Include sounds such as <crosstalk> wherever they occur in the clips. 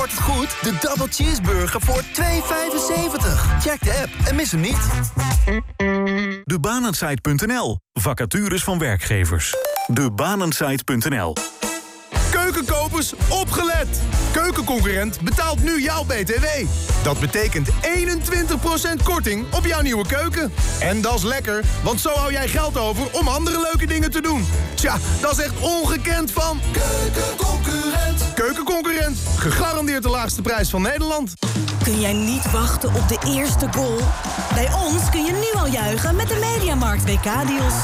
hoort het goed. De Double Cheeseburger voor 2,75. Check de app en mis hem niet. Debanensite.nl. Vacatures van werkgevers. Debanensite.nl. Keukenkopers, opgelet! Keukenconcurrent betaalt nu jouw BTW. Dat betekent 21% korting op jouw nieuwe keuken. En dat is lekker, want zo hou jij geld over om andere leuke dingen te doen. Tja, dat is echt ongekend van... Keukenconcurrent. Keukenconcurrent, gegarandeerd de laagste prijs van Nederland. Kun jij niet wachten op de eerste goal? Bij ons kun je nu al juichen met de Mediamarkt WK-deals.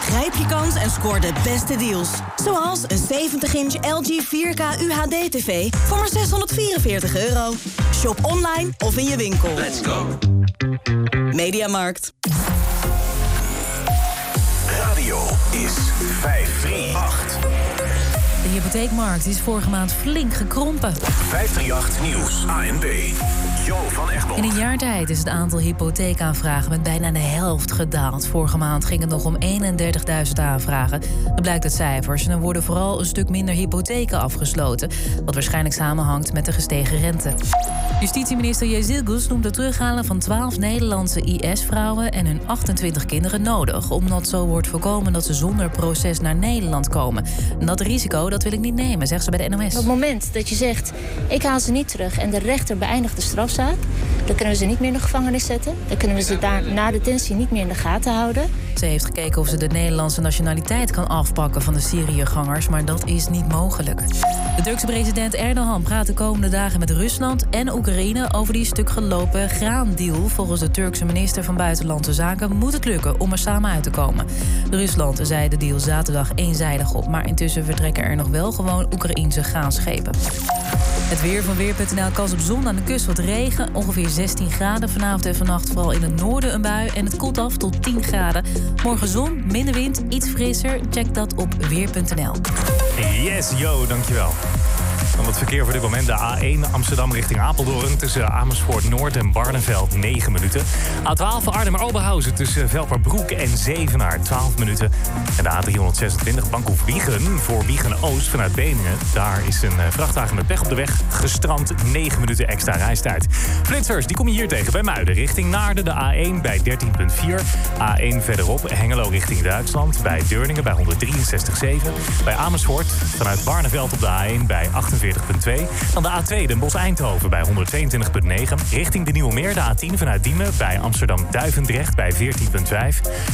Grijp je kans en scoor de beste deals. Zoals een 70-inch LG 4K UHD-TV voor maar 644 euro. Shop online of in je winkel. Let's go. Mediamarkt. Radio is 538. De hypotheekmarkt is vorige maand flink gekrompen. 538 Nieuws, ANB. Jo van Egmond. In een jaar tijd is het aantal hypotheekaanvragen met bijna de helft gedaald. Vorige maand ging het nog om 31.000 aanvragen. Dat blijkt uit cijfers. En er worden vooral een stuk minder hypotheken afgesloten. Wat waarschijnlijk samenhangt met de gestegen rente. Justitieminister Jezilgus noemt het terughalen van 12 Nederlandse IS-vrouwen en hun 28 kinderen nodig. Omdat zo wordt voorkomen dat ze zonder proces naar Nederland komen. En dat risico dat wil ik niet nemen, zegt ze bij de NOS. Op het moment dat je zegt, ik haal ze niet terug en de rechter beëindigt de dan kunnen we ze niet meer in de gevangenis zetten. Dan kunnen we ze daar na detentie niet meer in de gaten houden. Ze heeft gekeken of ze de Nederlandse nationaliteit kan afpakken van de Syriëgangers, maar dat is niet mogelijk. De Turkse president Erdogan praat de komende dagen met Rusland en Oekraïne over die stuk gelopen graandeal. Volgens de Turkse minister van Buitenlandse Zaken moet het lukken om er samen uit te komen. Rusland zei de deal zaterdag eenzijdig op, maar intussen vertrekken er nog wel gewoon Oekraïense graanschepen. Het weer van Weer.nl kans op zon aan de kust wat regen. Ongeveer 16 graden vanavond en vannacht vooral in het noorden een bui. En het koelt af tot 10 graden. Morgen zon, minder wind, iets frisser. Check dat op Weer.nl. Yes, yo, dankjewel. Dan het verkeer voor dit moment. De A1 Amsterdam richting Apeldoorn. Tussen Amersfoort Noord en Barneveld 9 minuten. A12 Arnhem-Oberhausen tussen Velperbroek en Zevenaar 12 minuten. En de A326 Bankhoef Wiegen voor Wiegen Oost vanuit Beningen. Daar is een eh, vrachtwagen met pech op de weg gestrand. 9 minuten extra reistijd. Flitsers, die kom je hier tegen bij Muiden. Richting Naarden de A1 bij 13.4. A1 verderop Hengelo richting Duitsland. Bij Deurningen bij 163,7. Bij Amersfoort vanuit Barneveld op de A1 bij 48. Dan de A2 Den Bosch-Eindhoven bij 122,9. Richting de Nieuwe Meer de A10 vanuit Diemen bij Amsterdam-Duivendrecht bij 14,5.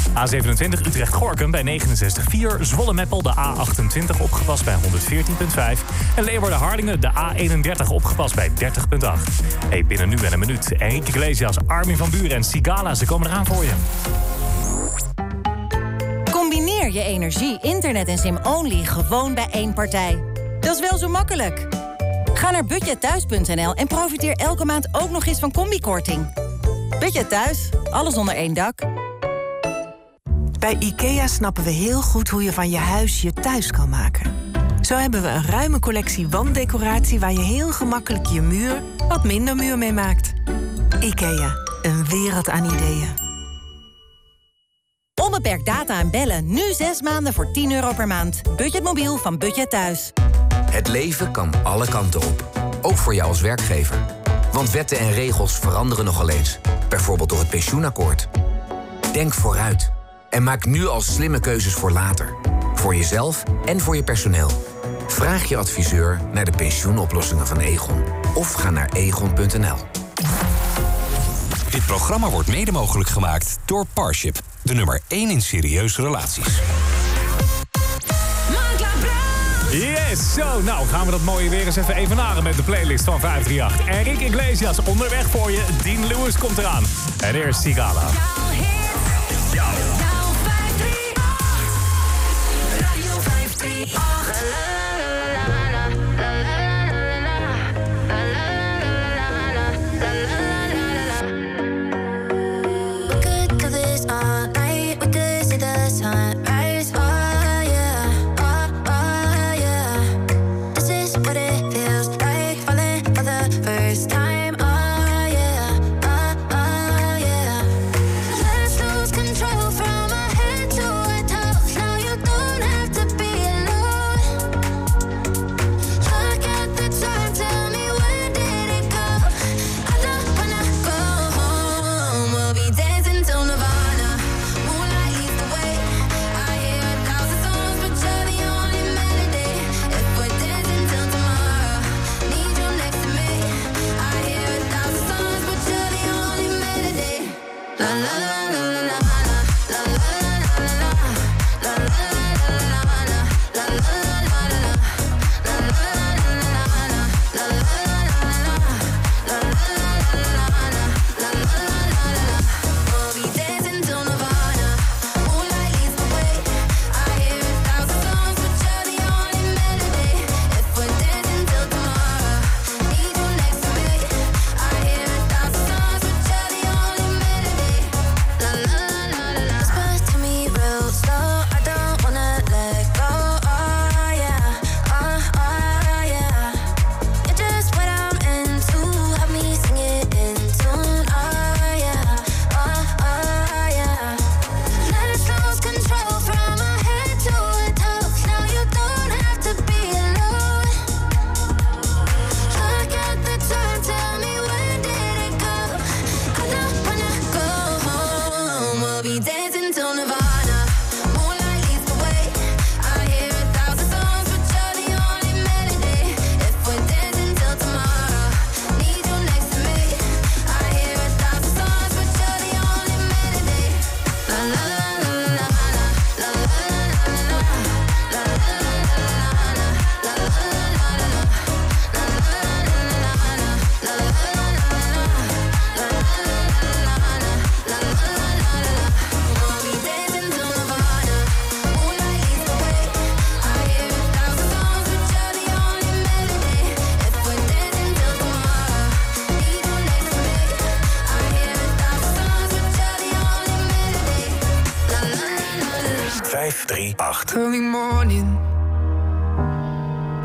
A27 Utrecht-Gorkum bij 69,4. Zwolle-Meppel de A28 opgepast bij 114,5. En Leeuwarden-Harlingen de A31 opgepast bij 30,8. Hey, binnen nu en een minuut. Enrique Iglesias, Armin van Buren en Sigala, ze komen eraan voor je. Combineer je energie, internet en sim-only gewoon bij één partij. Dat is wel zo makkelijk. Ga naar budgetthuis.nl en profiteer elke maand ook nog eens van combikorting. Budget Thuis, alles onder één dak. Bij IKEA snappen we heel goed hoe je van je huis je thuis kan maken. Zo hebben we een ruime collectie wanddecoratie... waar je heel gemakkelijk je muur wat minder muur mee maakt. IKEA, een wereld aan ideeën. Onbeperkt data en bellen, nu zes maanden voor 10 euro per maand. Budgetmobiel van Budget Thuis. Het leven kan alle kanten op. Ook voor jou als werkgever. Want wetten en regels veranderen nogal eens. Bijvoorbeeld door het pensioenakkoord. Denk vooruit. En maak nu al slimme keuzes voor later. Voor jezelf en voor je personeel. Vraag je adviseur naar de pensioenoplossingen van Egon. Of ga naar egon.nl. Dit programma wordt mede mogelijk gemaakt door Parship. De nummer 1 in serieuze relaties. Zo. Nou, gaan we dat mooie weer eens even evenaren met de playlist van 538. Erik Iglesias onderweg voor je. Dean Lewis komt eraan. En eerst Sigala. Jouw 538. Radio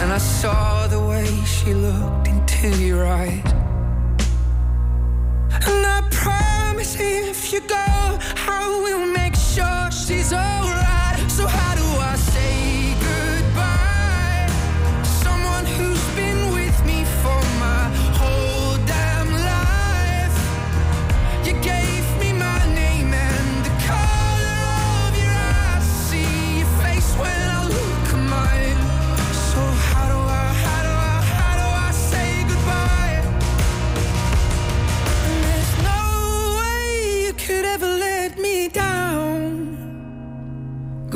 And I saw the way she looked into your eyes. And I promise if you go, I will make sure she's alright. So how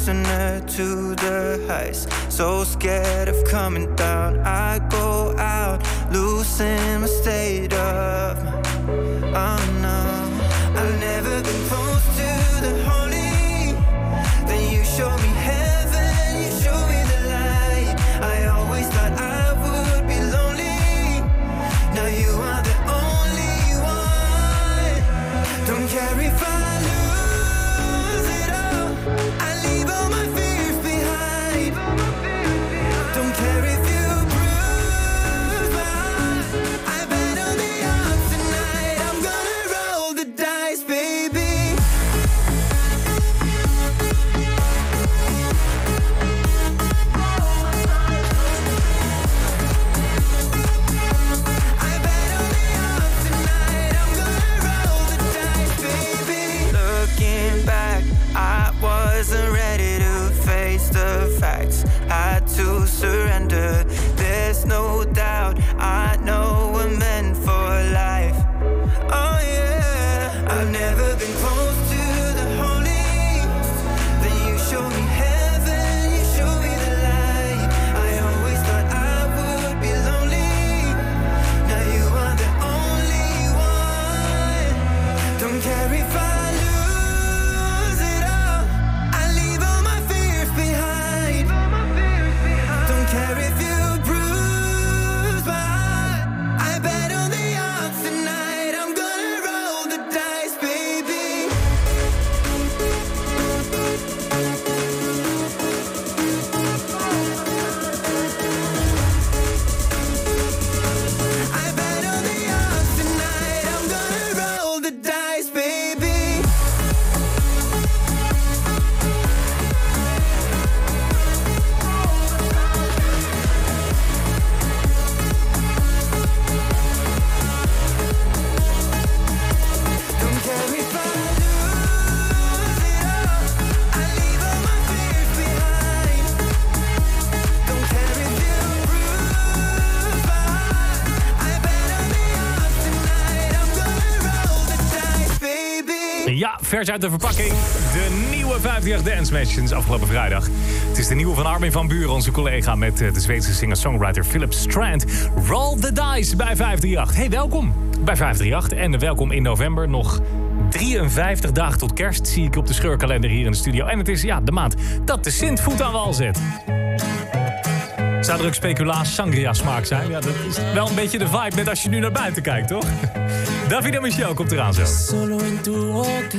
listener to the highs. So scared of coming down. I go out, losing my state of mind. I'm uit de verpakking. De nieuwe 58 Dance Match sinds afgelopen vrijdag. Het is de nieuwe van Armin van Buren, onze collega... met eh, de Zweedse singer-songwriter Philip Strand. Roll the Dice bij 538. Hey, welkom bij 538. En welkom in november. Nog 53 dagen tot kerst zie ik op de scheurkalender hier in de studio. En het is ja, de maand dat de Sint voet aan wal zet. Zou er ook speculaas sangria smaak zijn? Ja, dat is wel een beetje de vibe, net als je nu naar buiten kijkt, toch? <laughs> David Michel komt eraan zo. Solo boca,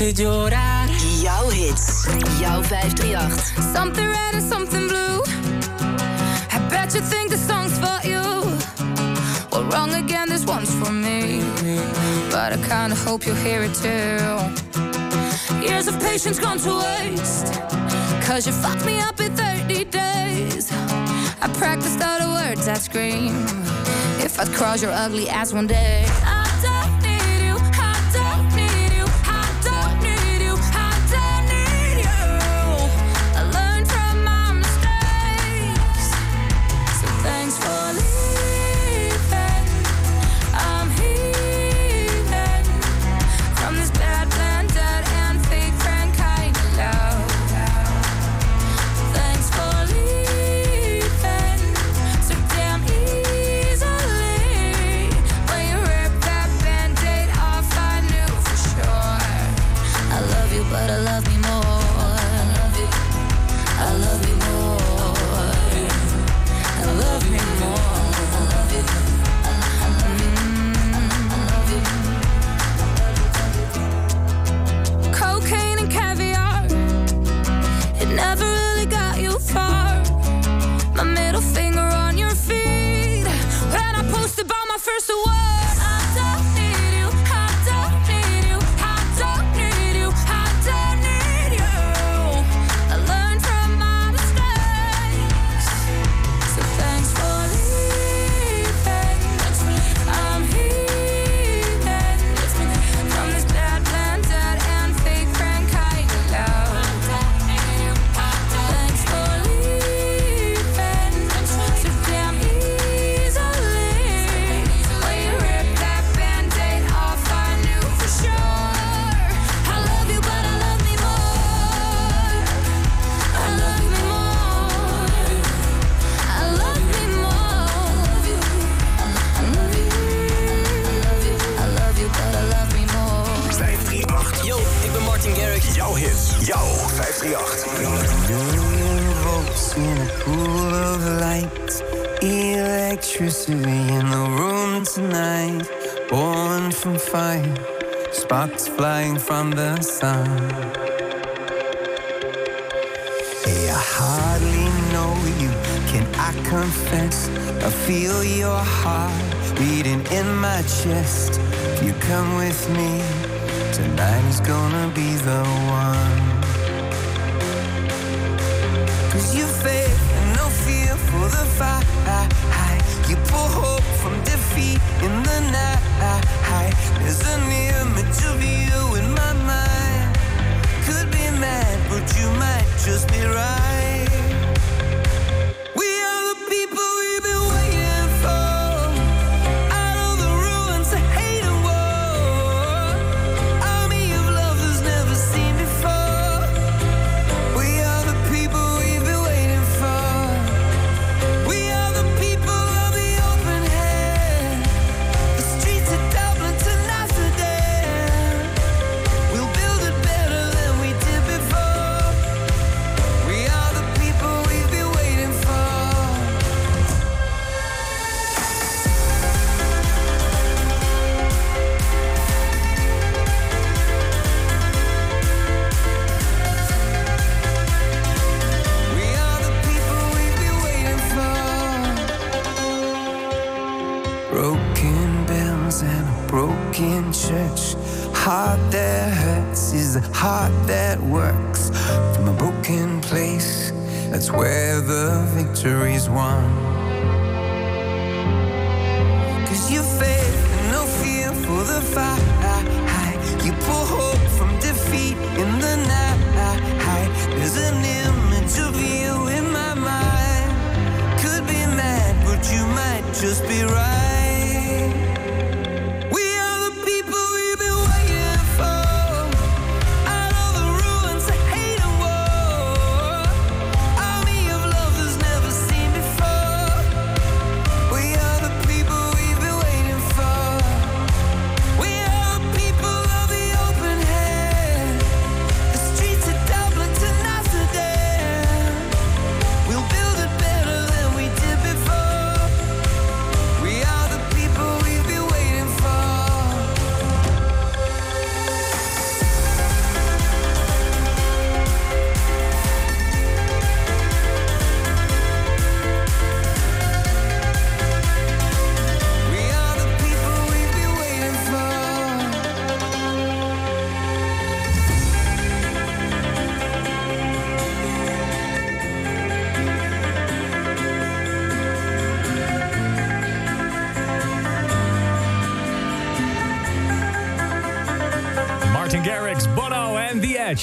hace llorar. Jouw hits, jouw 538. Something red and something blue. I bet you think the song's for you. Well, wrong again, this one's for me. But I kinda hope you'll hear it too. Years of patience gone to waste. Cause you fucked me up in 30 days. I practiced all the words I scream. If I'd cross your ugly ass one day.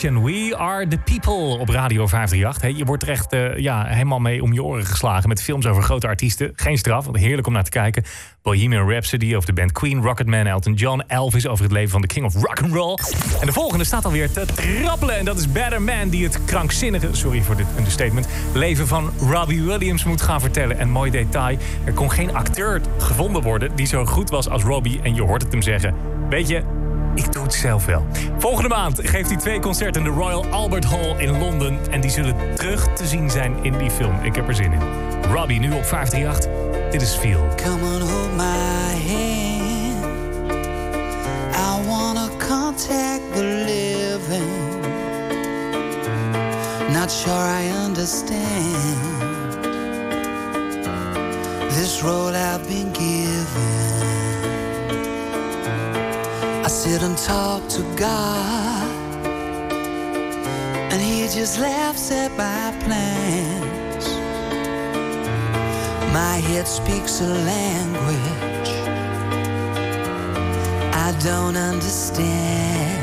We Are The People op Radio 538. Hey, je wordt er echt eh, ja, helemaal mee om je oren geslagen met films over grote artiesten. Geen straf, want heerlijk om naar te kijken. Bohemian Rhapsody over de band Queen, Rocketman, Elton John, Elvis over het leven van de King of Rock and Roll. En de volgende staat alweer te trappelen. En dat is Better Man, die het krankzinnige, sorry voor dit understatement, leven van Robbie Williams moet gaan vertellen. En mooi detail, er kon geen acteur gevonden worden die zo goed was als Robbie. En je hoort het hem zeggen. Weet je, ik doe het zelf wel. Volgende maand geeft hij twee concerten in de Royal Albert Hall in Londen. En die zullen terug te zien zijn in die film. Ik heb er zin in. Robbie nu op 538. Dit is Feel. Come on, hold my hand. I wanna contact the living. Not sure I understand sit and talk to God, and He just laughs at my plans. My head speaks a language I don't understand.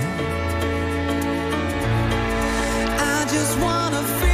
I just wanna feel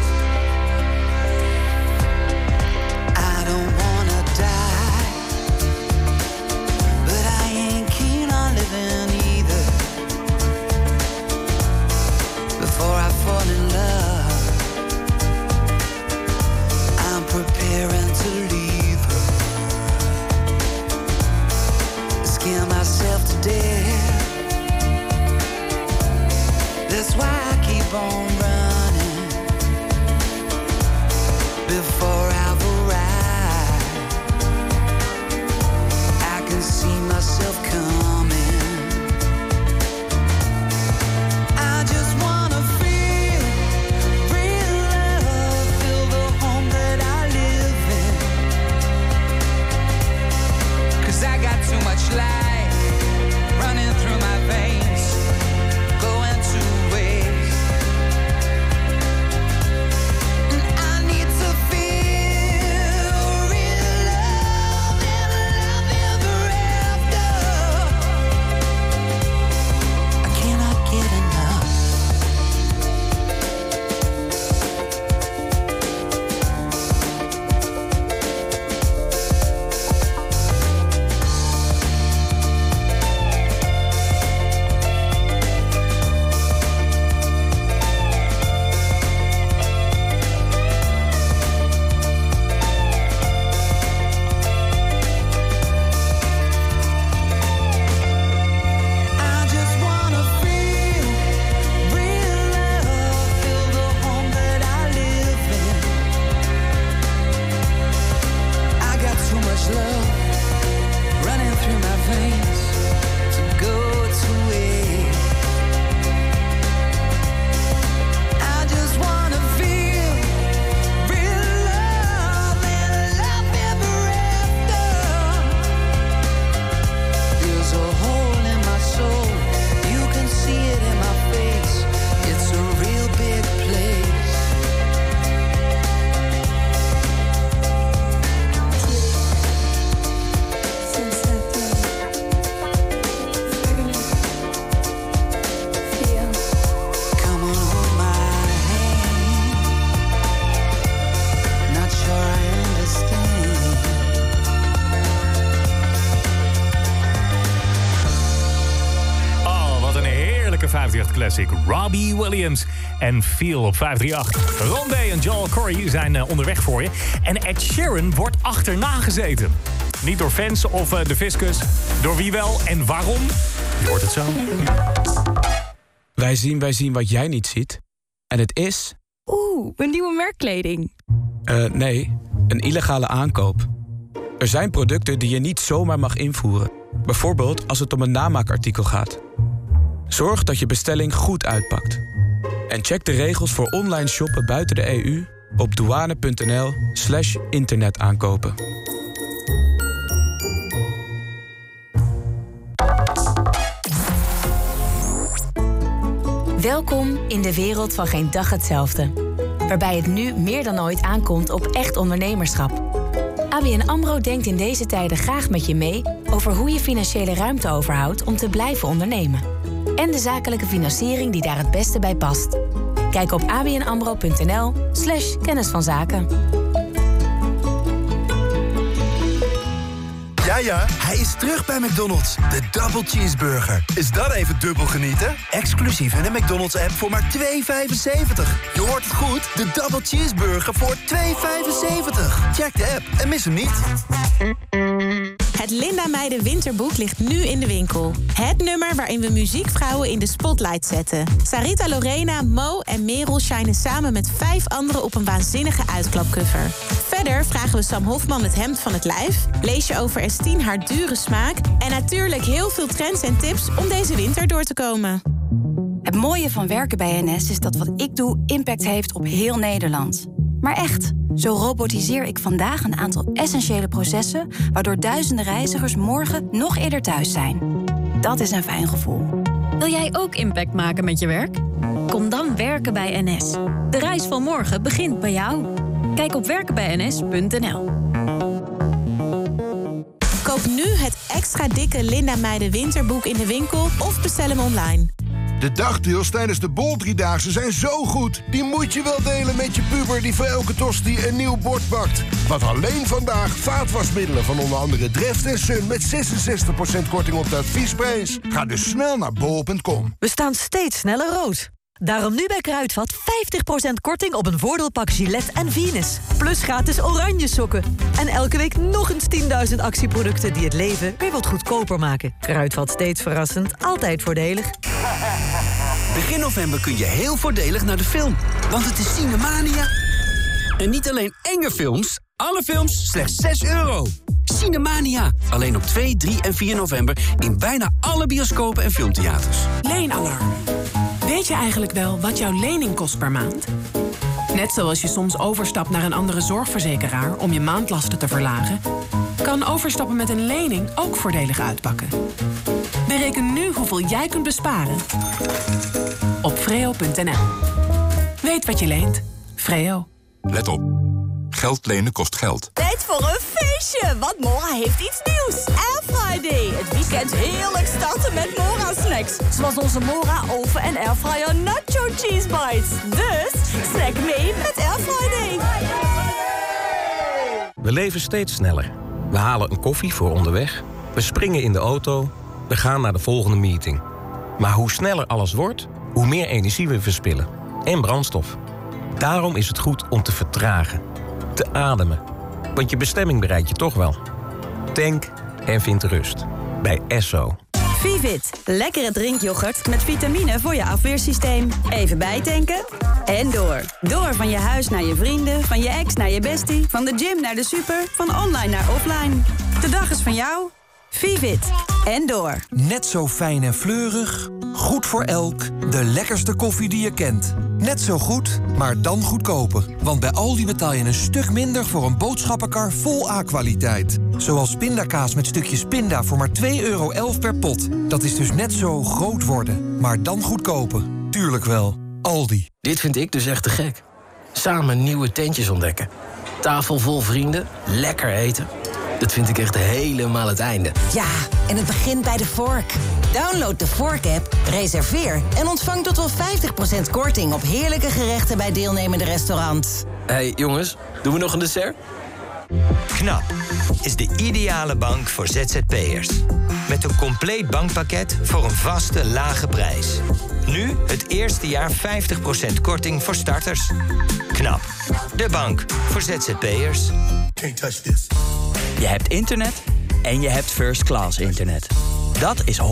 Robbie Williams en Feel op 538. Rondé en Joel Corey zijn eh, onderweg voor je. En Ed Sheeran wordt achterna gezeten. Niet door fans of eh, de fiscus. Door wie wel en waarom? Je hoort het zo. Wij zien, wij zien wat jij niet ziet. En het is... Oeh, een nieuwe merkkleding. eh, nee, een illegale aankoop. Er zijn producten die je niet zomaar mag invoeren. Bijvoorbeeld als het om een namaakartikel gaat. Zorg dat je bestelling goed uitpakt. En check de regels voor online shoppen buiten de EU op douane.nl slash internetaankopen. Welkom in de wereld van geen dag hetzelfde. Waarbij het nu meer dan ooit aankomt op echt ondernemerschap. ABN AMRO denkt in deze tijden graag met je mee... over hoe je financiële ruimte overhoudt om te blijven ondernemen. En de zakelijke financiering die daar het beste bij past. Kijk op abnamro.nl slash kennis van zaken. Ja, ja, hij is terug bij McDonald's. De Double Cheeseburger. Is dat even dubbel genieten? Exclusief in de McDonald's-app voor maar 2,75. Je hoort het goed. De Double Cheeseburger voor 2,75. Check de app en mis hem niet. Het Linda Meijden Winterboek ligt nu in de winkel. Het nummer waarin we muziekvrouwen in de spotlight zetten. Sarita Lorena, Mo en Merel shinen samen met vijf anderen op een waanzinnige uitklapcover. Verder vragen we Sam Hofman het hemd van het lijf. Lees je over Estine haar dure smaak. En natuurlijk heel veel trends en tips om deze winter door te komen. Het mooie van werken bij NS is dat wat ik doe impact heeft op heel Nederland. Maar echt, zo robotiseer ik vandaag een aantal essentiële processen... waardoor duizenden reizigers morgen nog eerder thuis zijn. Dat is een fijn gevoel. Wil jij ook impact maken met je werk? Kom dan werken bij NS. De reis van morgen begint bij jou. Kijk op werkenbijns.nl. Koop nu het extra dikke Linda Meijden Winterboek in de winkel of bestel hem online. De dagdeals tijdens de Bol Driedaagse zijn zo goed. Die moet je wel delen met je puber die voor elke tosti een nieuw bord bakt. Want alleen vandaag vaatwasmiddelen van onder andere Dreft en Sun... met 66% korting op de adviesprijs. Ga dus snel naar bol.com. We staan steeds sneller rood. Daarom nu bij Kruidvat 50% korting op een voordeelpak Gillette en Venus. Plus gratis oranje sokken. En elke week nog eens 10.000 actieproducten die het leven weer wat goedkoper maken. Kruidvat steeds verrassend, altijd voordelig. <laughs> Begin november kun je heel voordelig naar de film. Want het is Cinemania. En niet alleen enge films, alle films slechts 6 euro. Cinemania. Alleen op 2, 3 en 4 november in bijna alle bioscopen en filmtheaters. Leenalarm. Weet je eigenlijk wel wat jouw lening kost per maand? Net zoals je soms overstapt naar een andere zorgverzekeraar om je maandlasten te verlagen, kan overstappen met een lening ook voordelig uitpakken. Bereken nu hoeveel jij kunt besparen op freo.nl. Weet wat je leent. Freo. Let op. Geld lenen kost geld. Tijd voor een feestje, want Mora heeft iets nieuws. Air Friday. Het weekend heerlijk starten met Mora snacks. Zoals onze Mora oven- en airfryer nacho cheese bites. Dus snack mee met Air Friday. We leven steeds sneller. We halen een koffie voor onderweg. We springen in de auto. We gaan naar de volgende meeting. Maar hoe sneller alles wordt, hoe meer energie we verspillen. En brandstof. Daarom is het goed om te vertragen. Te ademen. Want je bestemming bereik je toch wel. Tank en vind rust. Bij Esso. Vivit, lekkere drinkyoghurt met vitamine voor je afweersysteem. Even bijtanken en door. Door van je huis naar je vrienden, van je ex naar je bestie... van de gym naar de super, van online naar offline. De dag is van jou. Vivit en door. Net zo fijn en fleurig, goed voor elk, de lekkerste koffie die je kent. Net zo goed, maar dan goedkoper. Want bij Aldi betaal je een stuk minder voor een boodschappenkar vol A-kwaliteit. Zoals pindakaas met stukjes pinda voor maar 2,11 euro per pot. Dat is dus net zo groot worden, maar dan goedkoper. Tuurlijk wel, Aldi. Dit vind ik dus echt te gek. Samen nieuwe tentjes ontdekken. Tafel vol vrienden, lekker eten. Dat vind ik echt helemaal het einde. Ja, en het begint bij de Vork. Download de Vork-app, reserveer en ontvang tot wel 50% korting op heerlijke gerechten bij deelnemende restaurants. Hé hey, jongens, doen we nog een dessert? KNAP is de ideale bank voor ZZP'ers. Met een compleet bankpakket voor een vaste, lage prijs. Nu het eerste jaar 50% korting voor starters. KNAP, de bank voor ZZP'ers. Can't touch this. Je hebt internet en je hebt first class internet. Dat is 100%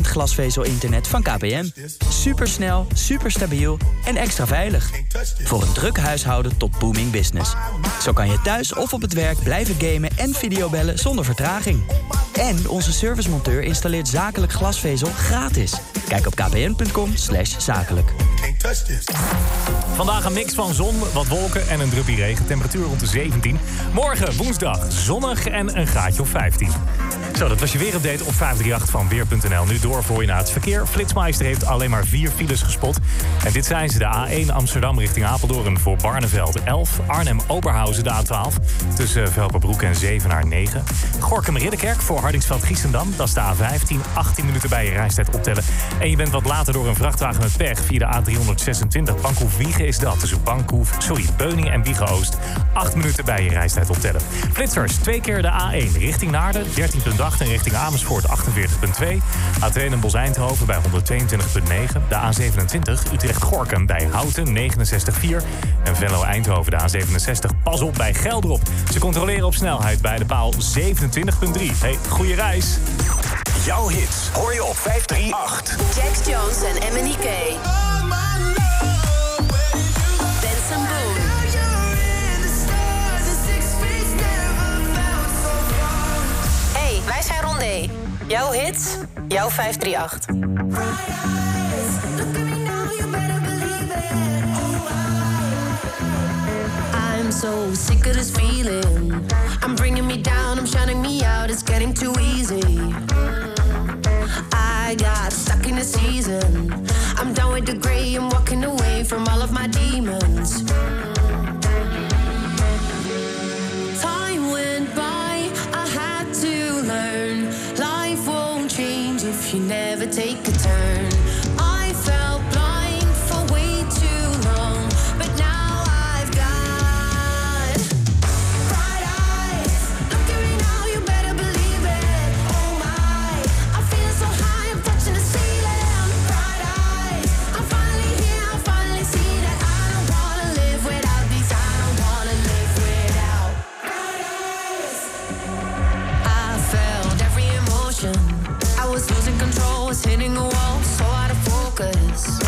glasvezel-internet van KPN. Supersnel, superstabiel en extra veilig. Voor een druk huishouden tot booming business. Zo kan je thuis of op het werk blijven gamen en videobellen zonder vertraging. En onze servicemonteur installeert zakelijk glasvezel gratis. Kijk op kpn.com zakelijk. Vandaag een mix van zon, wat wolken en een druppie regen. Temperatuur rond de 17. Morgen woensdag zonnig en een graadje of 15. Zo, dat was je weerupdate op 538 van Weer.nl. Nu door voor je naar het verkeer. Flitsmeister heeft alleen maar vier files gespot. En dit zijn ze de A1 Amsterdam richting Apeldoorn voor Barneveld 11. Arnhem-Oberhausen de A12 tussen Velperbroek en Zevenaar 9. Gorkum-Ridderkerk voor Hardingsveld-Giessendam. Dat is de A15. 18 minuten bij je reistijd optellen. En je bent wat later door een vrachtwagen met pech via de A326. Bankhoef-Wiegen is dat. Tussen Bankhoef, sorry, Beuning en Wiegen-Oost. 8 minuten bij je reistijd optellen. Flitsers, twee keer de A1 richting Naarden. 13.8 en richting Amersfoort 48.2. A2 en Bos Eindhoven bij 122.9. De A27 Utrecht-Gorkum bij Houten 69.4. En Venlo Eindhoven de A67. Pas op bij Geldrop. Ze controleren op snelheid bij de paal 27.3. Hey, goede reis. Jouw hits hoor je op 538. Jax Jones en. Hey, wij zijn Rondé. Jouw hits, jouw 538. I'm so sick of this feeling. I'm bringing me down, I'm shutting me out, it's getting too easy. I got stuck in a season. I'm done with the gray, I'm walking away from all of my demons. Take hitting a wall, so out of focus.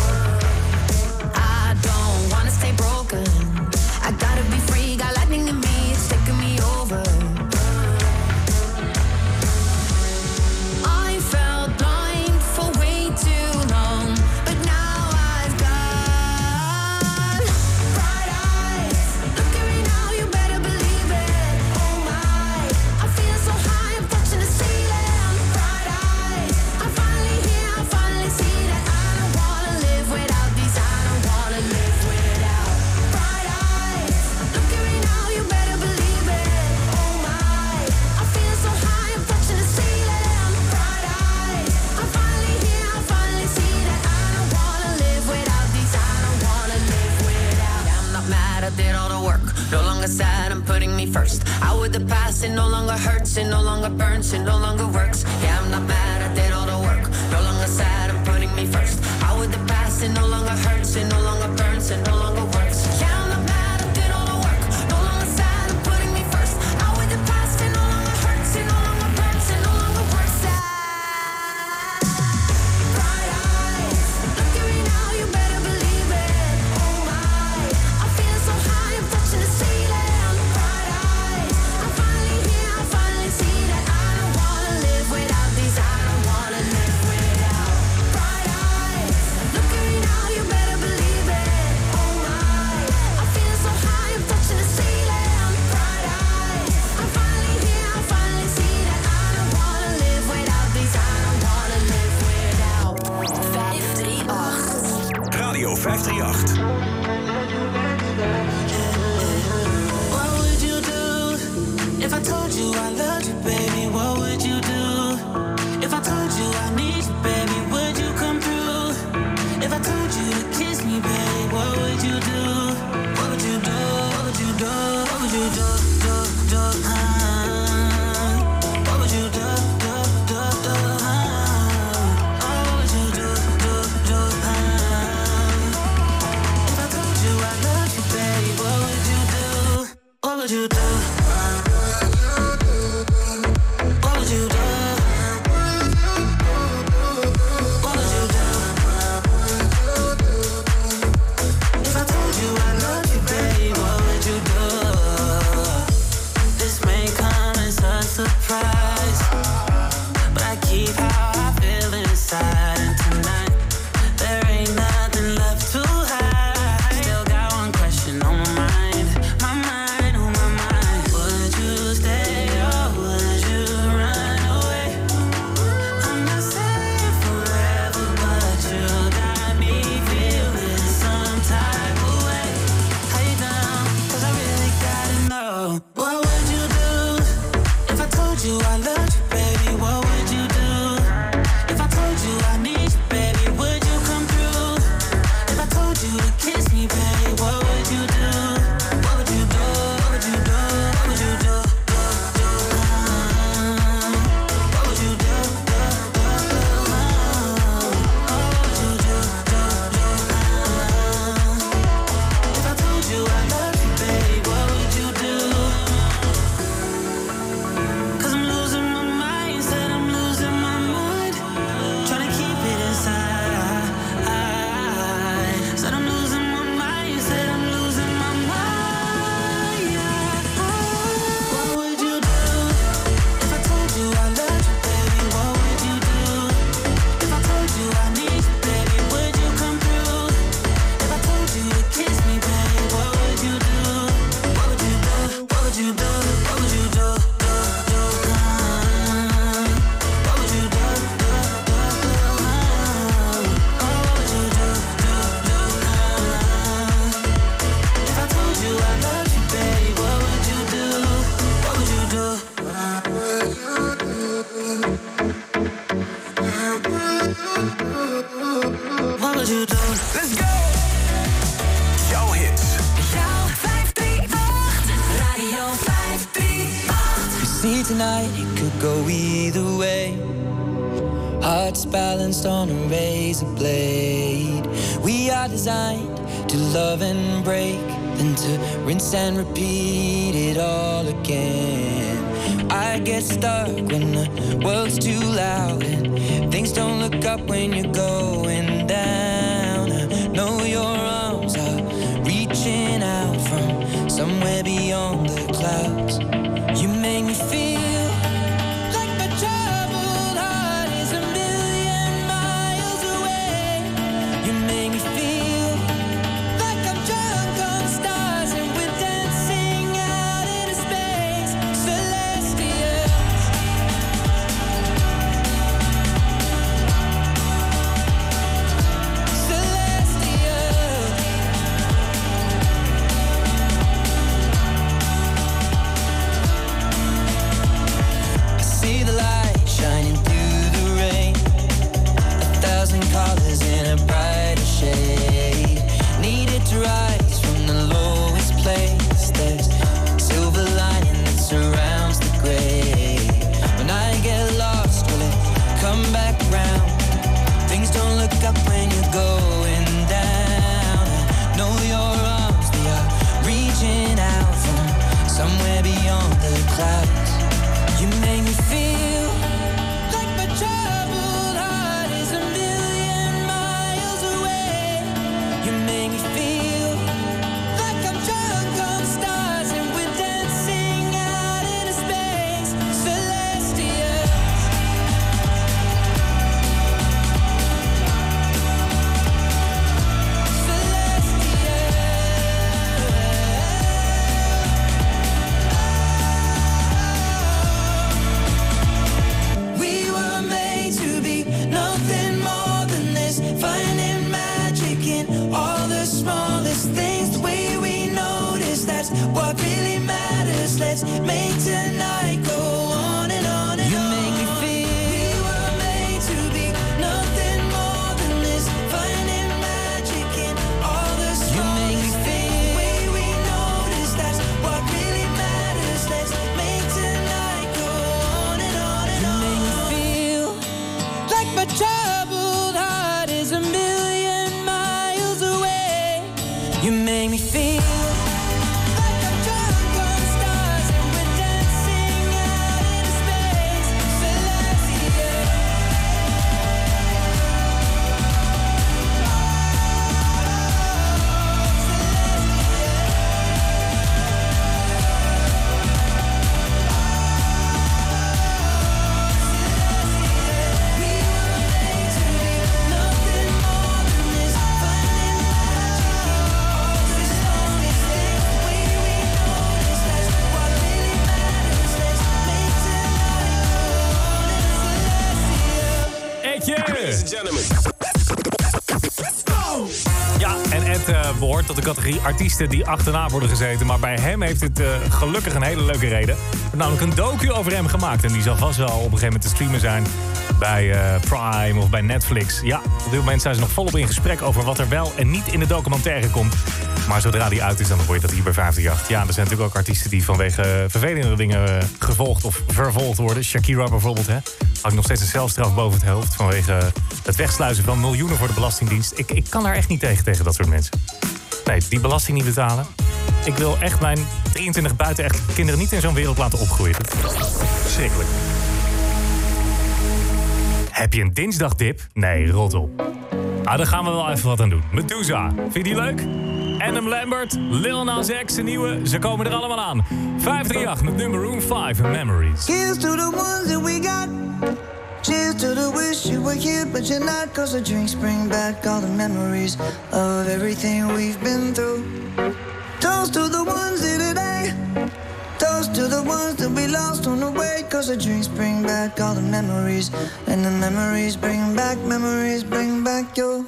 dancing on designed to love and break, then to rinse and repeat it all again. I get stuck when the world's too loud and things don't look up when you go. Behoort tot de categorie artiesten die achterna worden gezeten. Maar bij hem heeft het eh, gelukkig een hele leuke reden. Er wordt namelijk een docu over hem gemaakt. En die zal vast wel op een gegeven moment te streamen zijn bij eh, Prime of bij Netflix. Ja, op dit moment zijn ze nog volop in gesprek over wat er wel en niet in de documentaire komt. Maar zodra die uit is, dan hoor je dat hier bij 538. Ja, er zijn natuurlijk ook artiesten die vanwege vervelende dingen eh, gevolgd of vervolgd worden. Shakira bijvoorbeeld, hè. Had ik nog steeds een celstraf boven het hoofd vanwege het wegsluizen van miljoenen voor de Belastingdienst. Ik, ik kan daar echt niet tegen, tegen dat soort mensen. Nee, die belasting niet betalen. Ik wil echt mijn 23 buiten echt kinderen niet in zo'n wereld laten opgroeien. Verschrikkelijk. Heb je een dinsdagdip? Nee, rot op. Ah, daar gaan we wel even wat aan doen. Medusa, vind je die leuk? Adam Lambert, Lil Nas X, de nieuwe, ze komen er allemaal aan. 538 met nummer Room 5 Memories. Here's to the ones that we got. Cheers to the wish you were here, but you're not. Cause the drinks bring back all the memories of everything we've been through. Toast to the ones here today. Toast to the ones that we lost on the way. Cause the drinks bring back all the memories. And the memories bring back, memories bring back your.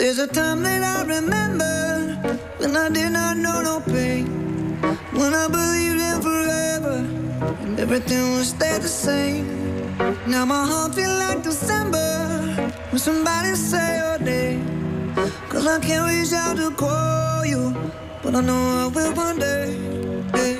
There's a time that I remember when I did not know no pain. When I believed in forever and everything would stay the same. Now my heart feels like December when somebody say your name. Cause I can't reach out to call you, but I know I will one day. yeah.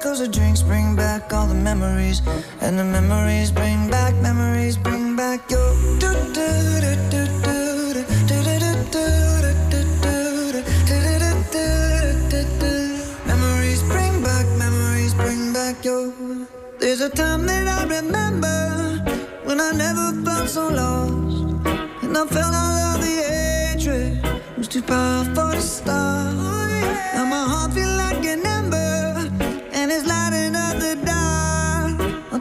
Cause the drinks bring back all the memories. And the memories bring back, memories bring back your. Memories bring back, memories bring back your. There's a time that I remember when I never felt so lost. And I felt all of the hatred was too powerful to stop. Now my heart feel like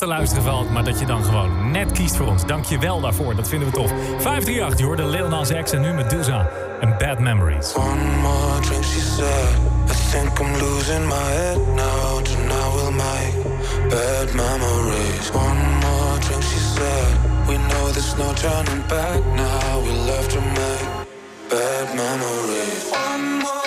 te luisteren valt, maar dat je dan gewoon net kiest voor ons. Dank je wel daarvoor, dat vinden we tof. 538, je hoorde Lil Nas X en nu met Duza en Bad Memories. One more drink, she said. I think I'm losing my head now. Tonight we'll make bad memories. One more drink, she said. We know there's no turning back now. We love to make bad memories. One more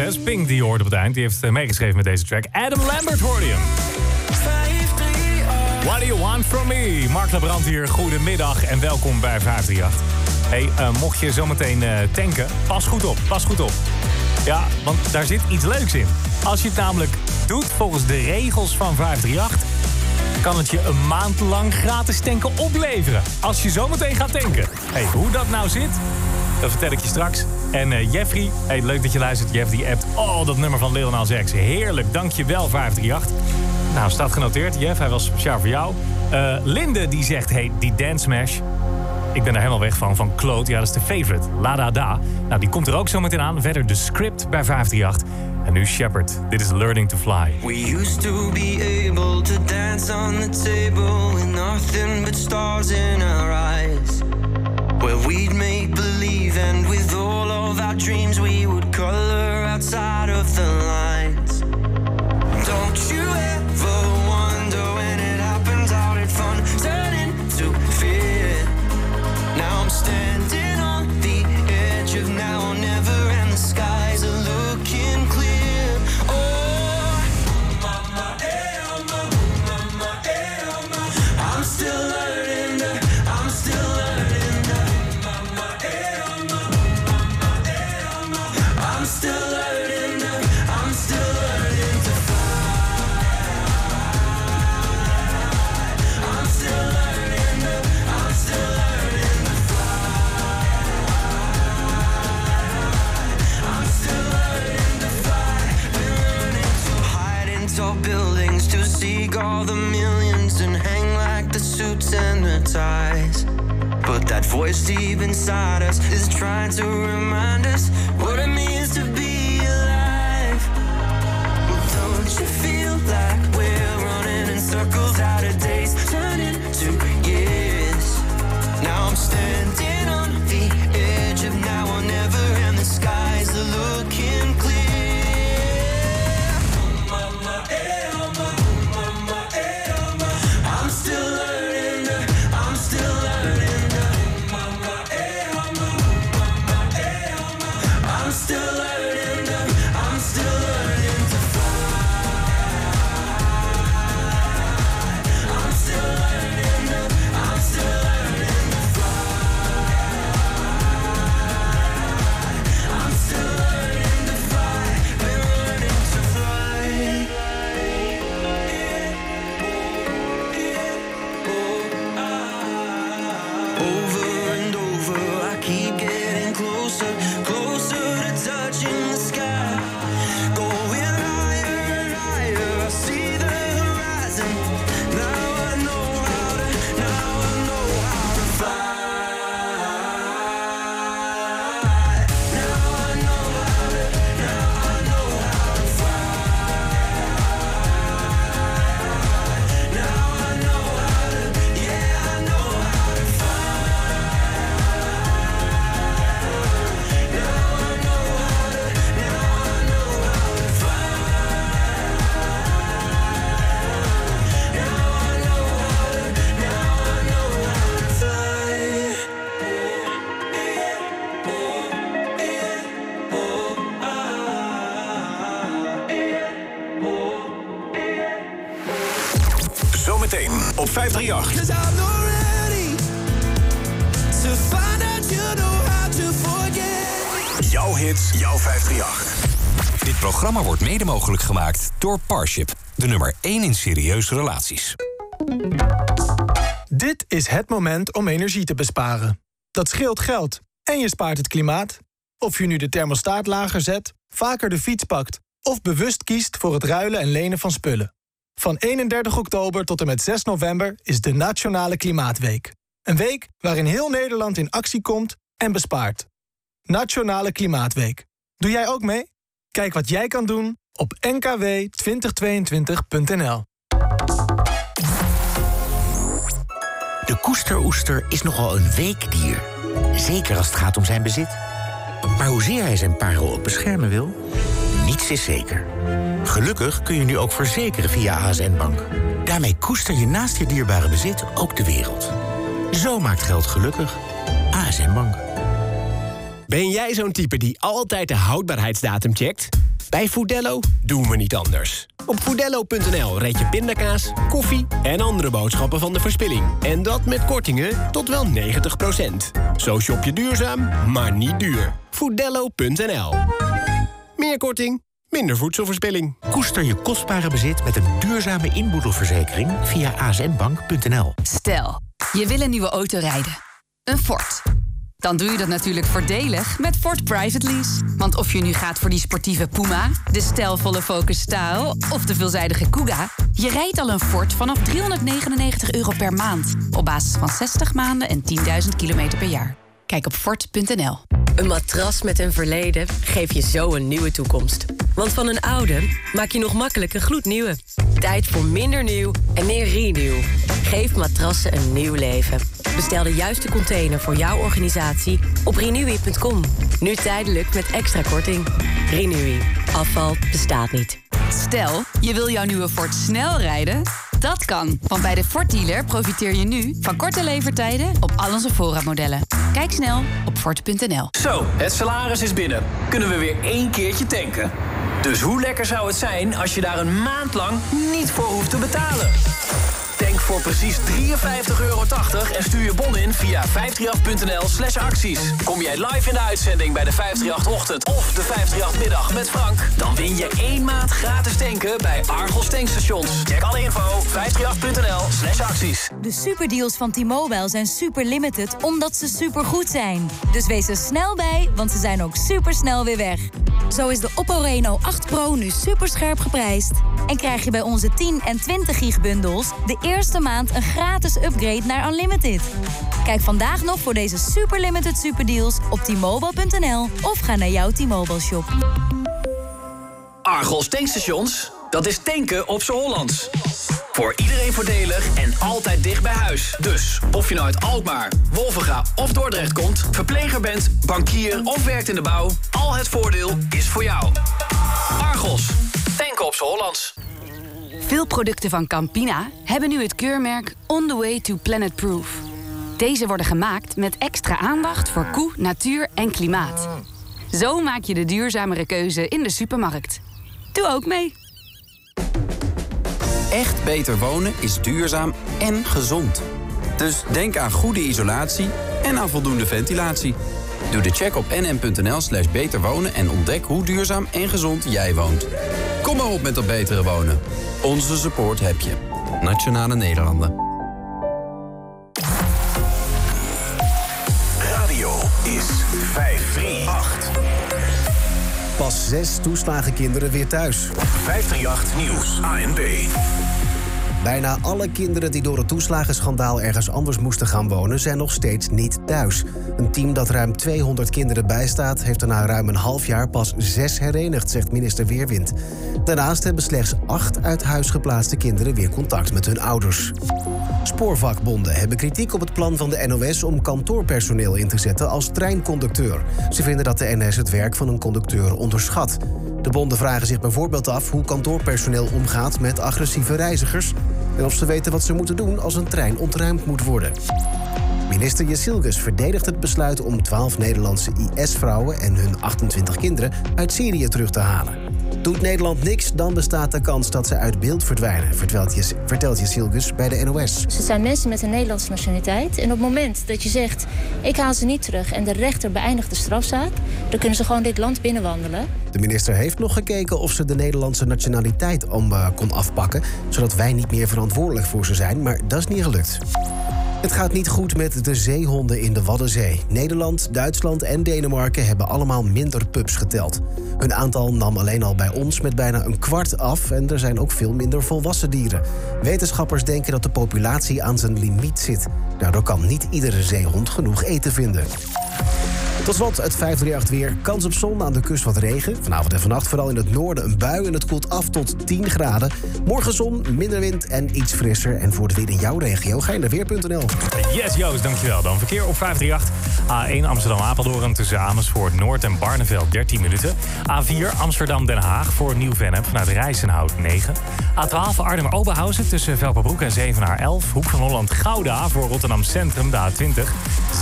hè, Pink die hoort op het eind. Die heeft eh, meegeschreven met deze track. Adam Lambert hoorde je. What do you want from me? Mark Labrand hier, goedemiddag en welkom bij 538. Hey, eh, mocht je zometeen eh, tanken, pas goed op, pas goed op. Ja, want daar zit iets leuks in. Als je het namelijk doet volgens de regels van 538... kan het je een maand lang gratis tanken opleveren. Als je zometeen gaat tanken. Hey, hoe dat nou zit, dat vertel ik je straks. En eh, Jeffrey, hey, leuk dat je luistert. Jeff die appt, oh, dat nummer van Lil Nas. Heerlijk, dankjewel 538. Nou, staat genoteerd. Jeff, hij was speciaal voor jou. Eh, Linde die zegt, hey, die Dance Smash... Ik ben er helemaal weg van, van Claude. Ja, dat is de favorite. La Da Da. Nou, die komt er ook zo meteen aan. Verder de script bij 538. En nu Shepard. Dit is Learning to Fly. We used to be able to dance on the table with nothing but stars in our eyes. Where we'd make believe, and with all our dreams, we would color outside of the lines. That voice deep inside us is trying to remind us what it means to be gemaakt door Parship, de nummer 1 in serieuze relaties. Dit is het moment om energie te besparen. Dat scheelt geld en je spaart het klimaat. Of je nu de thermostaat lager zet, vaker de fiets pakt... of bewust kiest voor het ruilen en lenen van spullen. Van 31 oktober tot en met 6 november is de Nationale Klimaatweek. Een week waarin heel Nederland in actie komt en bespaart. Nationale Klimaatweek. Doe jij ook mee? Kijk wat jij kan doen op nkw2022.nl. De koesteroester is nogal een weekdier. Zeker als het gaat om zijn bezit. Maar hoezeer hij zijn parel ook beschermen wil, niets is zeker. Gelukkig kun je nu ook verzekeren via ASN Bank. Daarmee koester je naast je dierbare bezit ook de wereld. Zo maakt geld gelukkig. ASN Bank. Ben jij zo'n type die altijd de houdbaarheidsdatum checkt? Bij Foodello doen we niet anders. Op foodello.nl red je pindakaas, koffie en andere boodschappen van de verspilling. En dat met kortingen tot wel 90%. Zo shop je duurzaam, maar niet duur. Foodello.nl Meer korting, minder voedselverspilling. Koester je kostbare bezit met een duurzame inboedelverzekering via asnbank.nl. Stel, je wil een nieuwe auto rijden. Een Ford. Dan doe je dat natuurlijk voordelig met Ford Private Lease. Want of je nu gaat voor die sportieve Puma, de stijlvolle Focus Style of de veelzijdige Kuga... je rijdt al een Ford vanaf 399 euro per maand. Op basis van 60 maanden en 10.000 kilometer per jaar. Kijk op Ford.nl. Een matras met een verleden geeft je zo een nieuwe toekomst. Want van een oude maak je nog makkelijk een gloednieuwe. Tijd voor minder nieuw en meer renew. Geef matrassen een nieuw leven. Bestel de juiste container voor jouw organisatie op renewy.com. Nu tijdelijk met extra korting. Renewy. Afval bestaat niet. Stel, je wil jouw nieuwe Ford snel rijden? Dat kan, want bij de Ford dealer profiteer je nu van korte levertijden op al onze voorraadmodellen. Kijk snel op Ford.nl. Zo, het salaris is binnen. Kunnen we weer één keertje tanken? Dus hoe lekker zou het zijn als je daar een maand lang niet voor hoeft te betalen? Voor precies 53,80 euro en stuur je bon in via 538.nl slash acties. Kom jij live in de uitzending bij de 538-ochtend of de 538-middag met Frank... dan win je één maand gratis tanken bij Argos tankstations. Check alle info 538.nl slash acties. De superdeals van T-Mobile zijn super limited omdat ze super goed zijn. Dus wees er snel bij, want ze zijn ook super snel weer weg. Zo is de Oppo Reno 8 Pro nu super scherp geprijsd. En krijg je bij onze 10 en 20 gig bundels de eerste maand een gratis upgrade naar Unlimited. Kijk vandaag nog voor deze super limited superdeals op T-Mobile.nl of ga naar jouw T-Mobile shop. Argos tankstations, dat is tanken op z'n Hollands. Voor iedereen voordelig en altijd dicht bij huis. Dus of je nou uit Alkmaar, Wolvenga of Dordrecht komt... verpleger bent, bankier of werkt in de bouw... al het voordeel is voor jou. Argos. Tanken op z'n Hollands. Veel producten van Campina hebben nu het keurmerk On the Way to Planet Proof. Deze worden gemaakt met extra aandacht voor koe, natuur en klimaat. Zo maak je de duurzamere keuze in de supermarkt. Doe ook mee. Echt beter wonen is duurzaam en gezond. Dus denk aan goede isolatie en aan voldoende ventilatie. Doe de check op nm.nl slash beterwonen en ontdek hoe duurzaam en gezond jij woont. Kom maar op met dat betere wonen. Onze support heb je. Nationale Nederlanden. Radio is 538. Pas zes toeslagen kinderen weer thuis. 538 Nieuws, ANB. Bijna alle kinderen die door het toeslagenschandaal ergens anders moesten gaan wonen, zijn nog steeds niet thuis. Een team dat ruim 200 kinderen bijstaat, heeft er na ruim een half jaar pas zes herenigd, zegt minister Weerwind. Daarnaast hebben slechts acht uit huis geplaatste kinderen weer contact met hun ouders. Spoorvakbonden hebben kritiek op het plan van de NOS om kantoorpersoneel in te zetten als treinconducteur. Ze vinden dat de NS het werk van een conducteur onderschat. De bonden vragen zich bijvoorbeeld af hoe kantoorpersoneel omgaat met agressieve reizigers en of ze weten wat ze moeten doen als een trein ontruimd moet worden. Minister Jezilgus verdedigt het besluit om 12 Nederlandse IS-vrouwen en hun 28 kinderen uit Syrië terug te halen. Doet Nederland niks, dan bestaat de kans dat ze uit beeld verdwijnen, vertelt, Jezilgus bij de NOS. Ze zijn mensen met een Nederlandse nationaliteit. En op het moment dat je zegt, ik haal ze niet terug... en de rechter beëindigt de strafzaak... dan kunnen ze gewoon dit land binnenwandelen. De minister heeft nog gekeken of ze de Nederlandse nationaliteit om eh, kon afpakken, zodat wij niet meer verantwoordelijk voor ze zijn, maar dat is niet gelukt. Het gaat niet goed met de zeehonden in de Waddenzee. Nederland, Duitsland en Denemarken hebben allemaal minder pups geteld. Hun aantal nam alleen al bij ons met bijna een kwart af en er zijn ook veel minder volwassen dieren. Wetenschappers denken dat de populatie aan zijn limiet zit. Daardoor kan niet iedere zeehond genoeg eten vinden. Tot slot het 538 weer. Kans op zon aan de kust wat regen. Vanavond en vannacht vooral in het noorden een bui en het koelt af tot 10 graden. Morgen zon, minder wind en iets frisser. En voor de weer in jouw regio ga weer.nl. Yes, Joost, dankjewel. Dan verkeer op 538. A1 Amsterdam-Apeldoorn tussen Amersfoort Noord en Barneveld 13 minuten. A4 Amsterdam-Den Haag voor Nieuw-Vennep vanuit Rijsenhout 9. A12 Arnhem-Oberhausen tussen Velperbroek en Zevenaar 11. Hoek van Holland-Gouda voor Rotterdam Centrum de A20.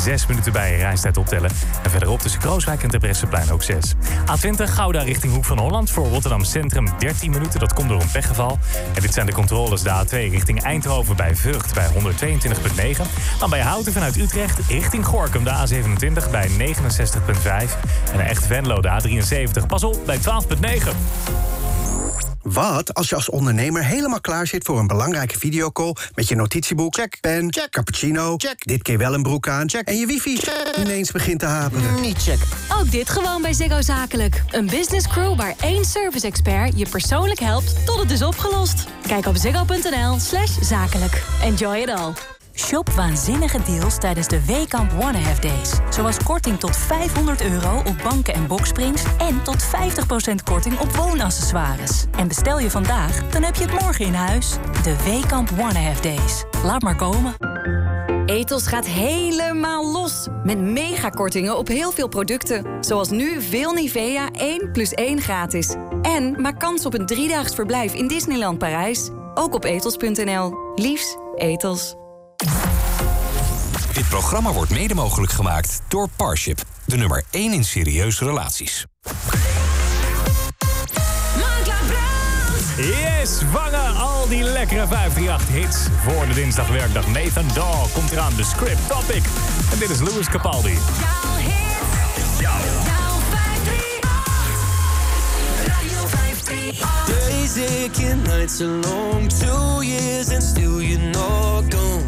6 minuten bij reistijd optellen. En verderop tussen Krooswijk en Terbrechtseplein ook 6. A20 Gouda richting Hoek van Holland voor Rotterdam Centrum 13 minuten. Dat komt door een pechgeval. En dit zijn de controles de A2 richting Eindhoven bij Vught bij 122,9. Dan bij Houten vanuit Utrecht richting Gorkum de A27 bij 69,5. En echt Venlo de A73. Pas op bij 12,9. Wat als je als ondernemer helemaal klaar zit voor een belangrijke videocall met je notitieboek, check, pen, check, cappuccino, check, dit keer wel een broek aan, check, en je wifi ineens begint te haperen? Niet check. Ook dit gewoon bij Ziggo Zakelijk. Een business crew waar één service expert je persoonlijk helpt tot het is opgelost. Kijk op ziggo.nl slash zakelijk. Enjoy it all. Shop waanzinnige deals tijdens de Weekamp One Half Days. Zoals korting tot 500 euro op banken en boksprings... en tot 50% korting op woonaccessoires. En bestel je vandaag, dan heb je het morgen in huis. De Weekamp One Half Days. Laat maar komen. Etos gaat helemaal los. Met megakortingen op heel veel producten. Zoals nu veel Nivea 1 plus 1 gratis. En maak kans op een driedaags verblijf in Disneyland Parijs. Ook op etos.nl. Liefs, Etos. Dit programma wordt mede mogelijk gemaakt door Parship. De nummer 1 in serieuze relaties. Yes, vangen al die lekkere 538-hits voor de dinsdagwerkdag. Nathan Daw komt eraan, de script topic. En dit is Louis Capaldi. Days aching, nights are long, two years and still you're not gone.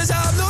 Cause I'm the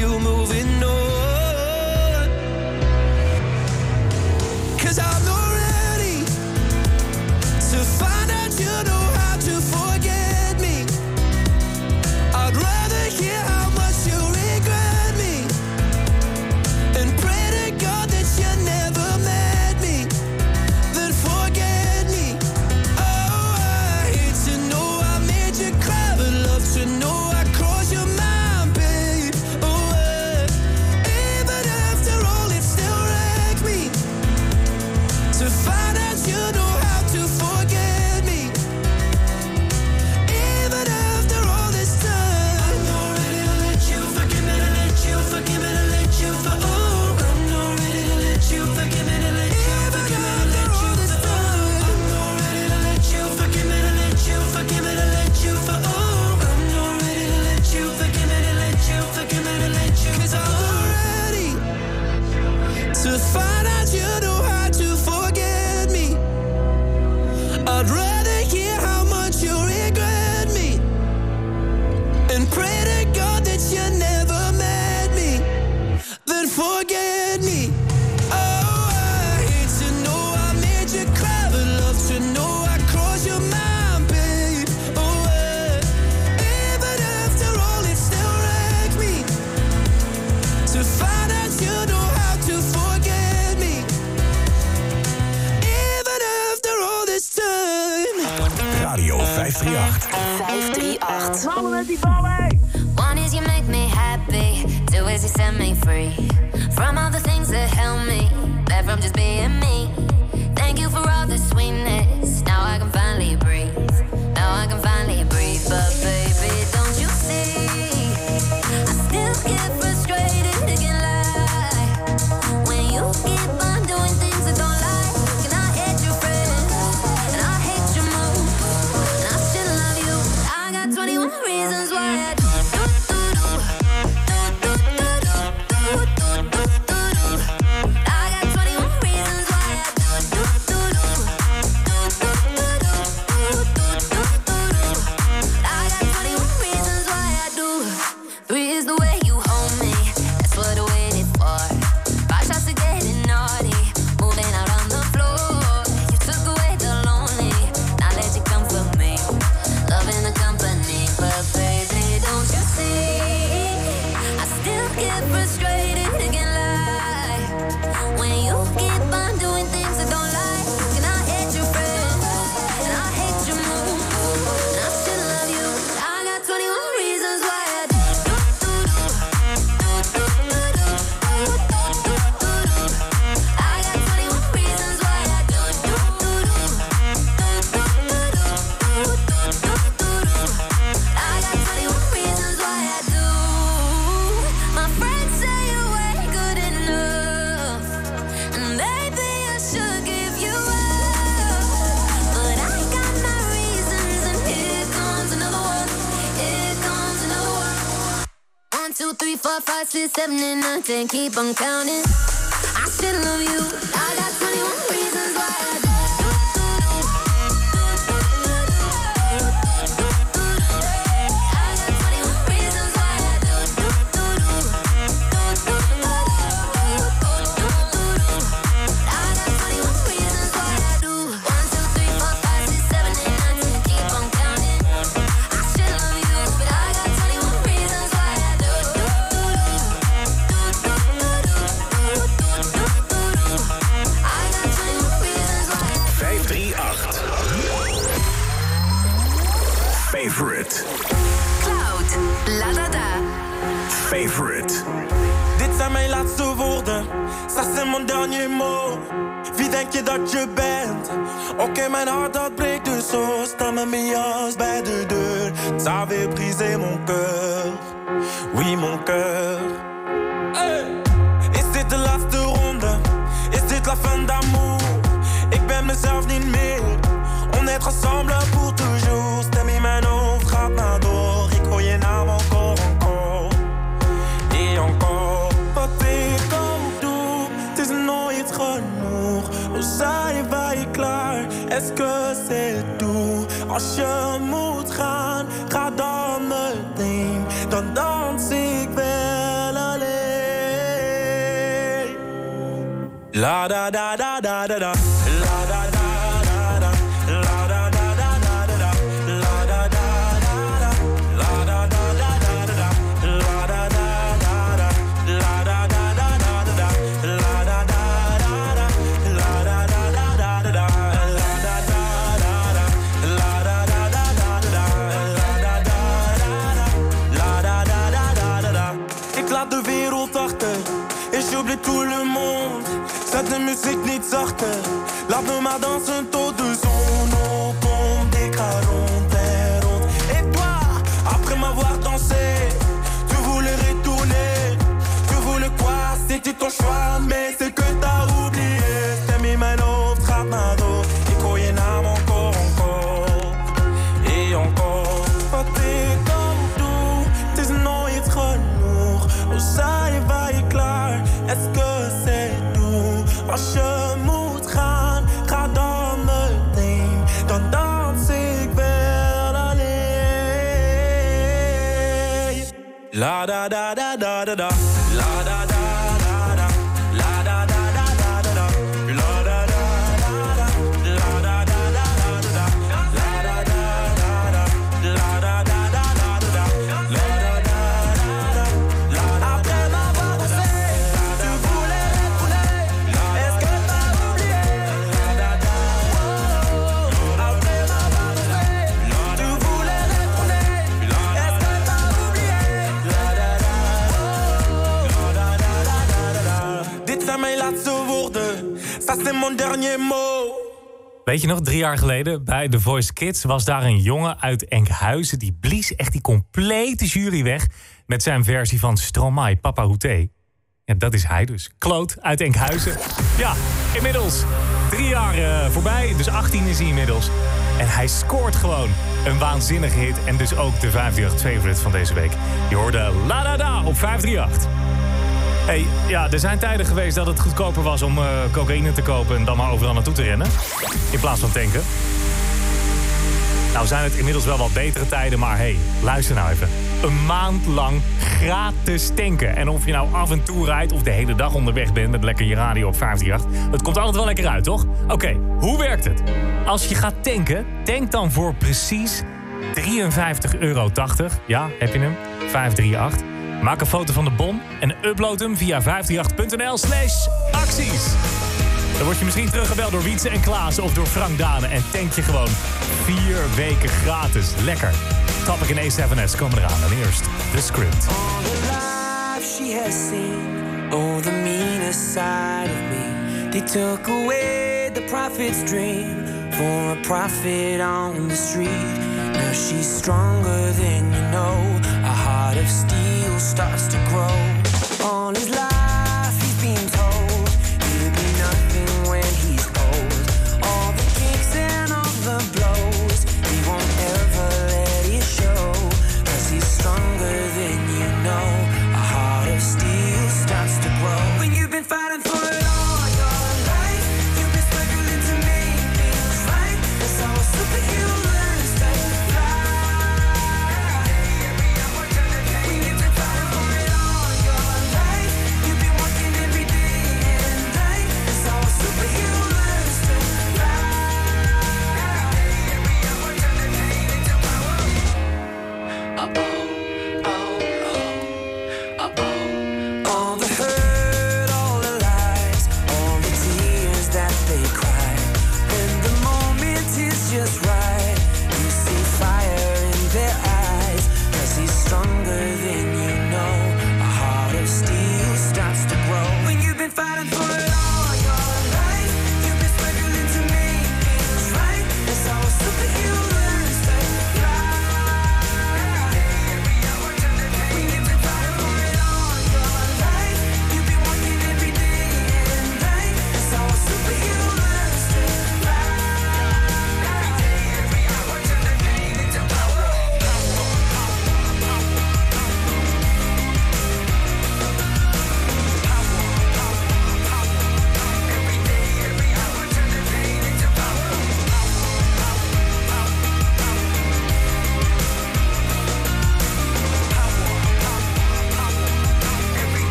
It's seven and nine, ten, keep on counting. Nog, drie jaar geleden bij The Voice Kids was daar een jongen uit Enkhuizen. Die blies echt die complete jury weg met zijn versie van Stromae, Papa Routé. Ja, dat is hij dus. Kloot uit Enkhuizen. Ja, inmiddels drie jaar eh, voorbij, dus 18 is hij inmiddels. En hij scoort gewoon een waanzinnige hit en dus ook de 538 favorite van deze week. Je hoorde La Da Da op 538. Hey, ja, er zijn tijden geweest dat het goedkoper was om eh, cocaïne te kopen en dan maar overal naartoe te rennen. In plaats van tanken. Nou zijn het inmiddels wel wat betere tijden, maar hey, luister nou even. Een maand lang gratis tanken. En of je nou af en toe rijdt of de hele dag onderweg bent met lekker je radio op 538. Het komt altijd wel lekker uit, toch? Oké, hoe werkt het? Als je gaat tanken, tank dan voor precies 53,80 euro. Ja, heb je hem? 538. Maak een foto van de bon en upload hem via 538.nl slash acties. Dan word je misschien teruggebeld door Wietse en Klaas of door Frank Dane. En tank je gewoon vier weken gratis. Lekker. Topic en A7S komen eraan. En eerst de script. All the life she has seen, oh, the meanest side of me. They took away the prophet's dream for a profit on the street. Now she's stronger than you know. A heart of steel starts to grow. All his life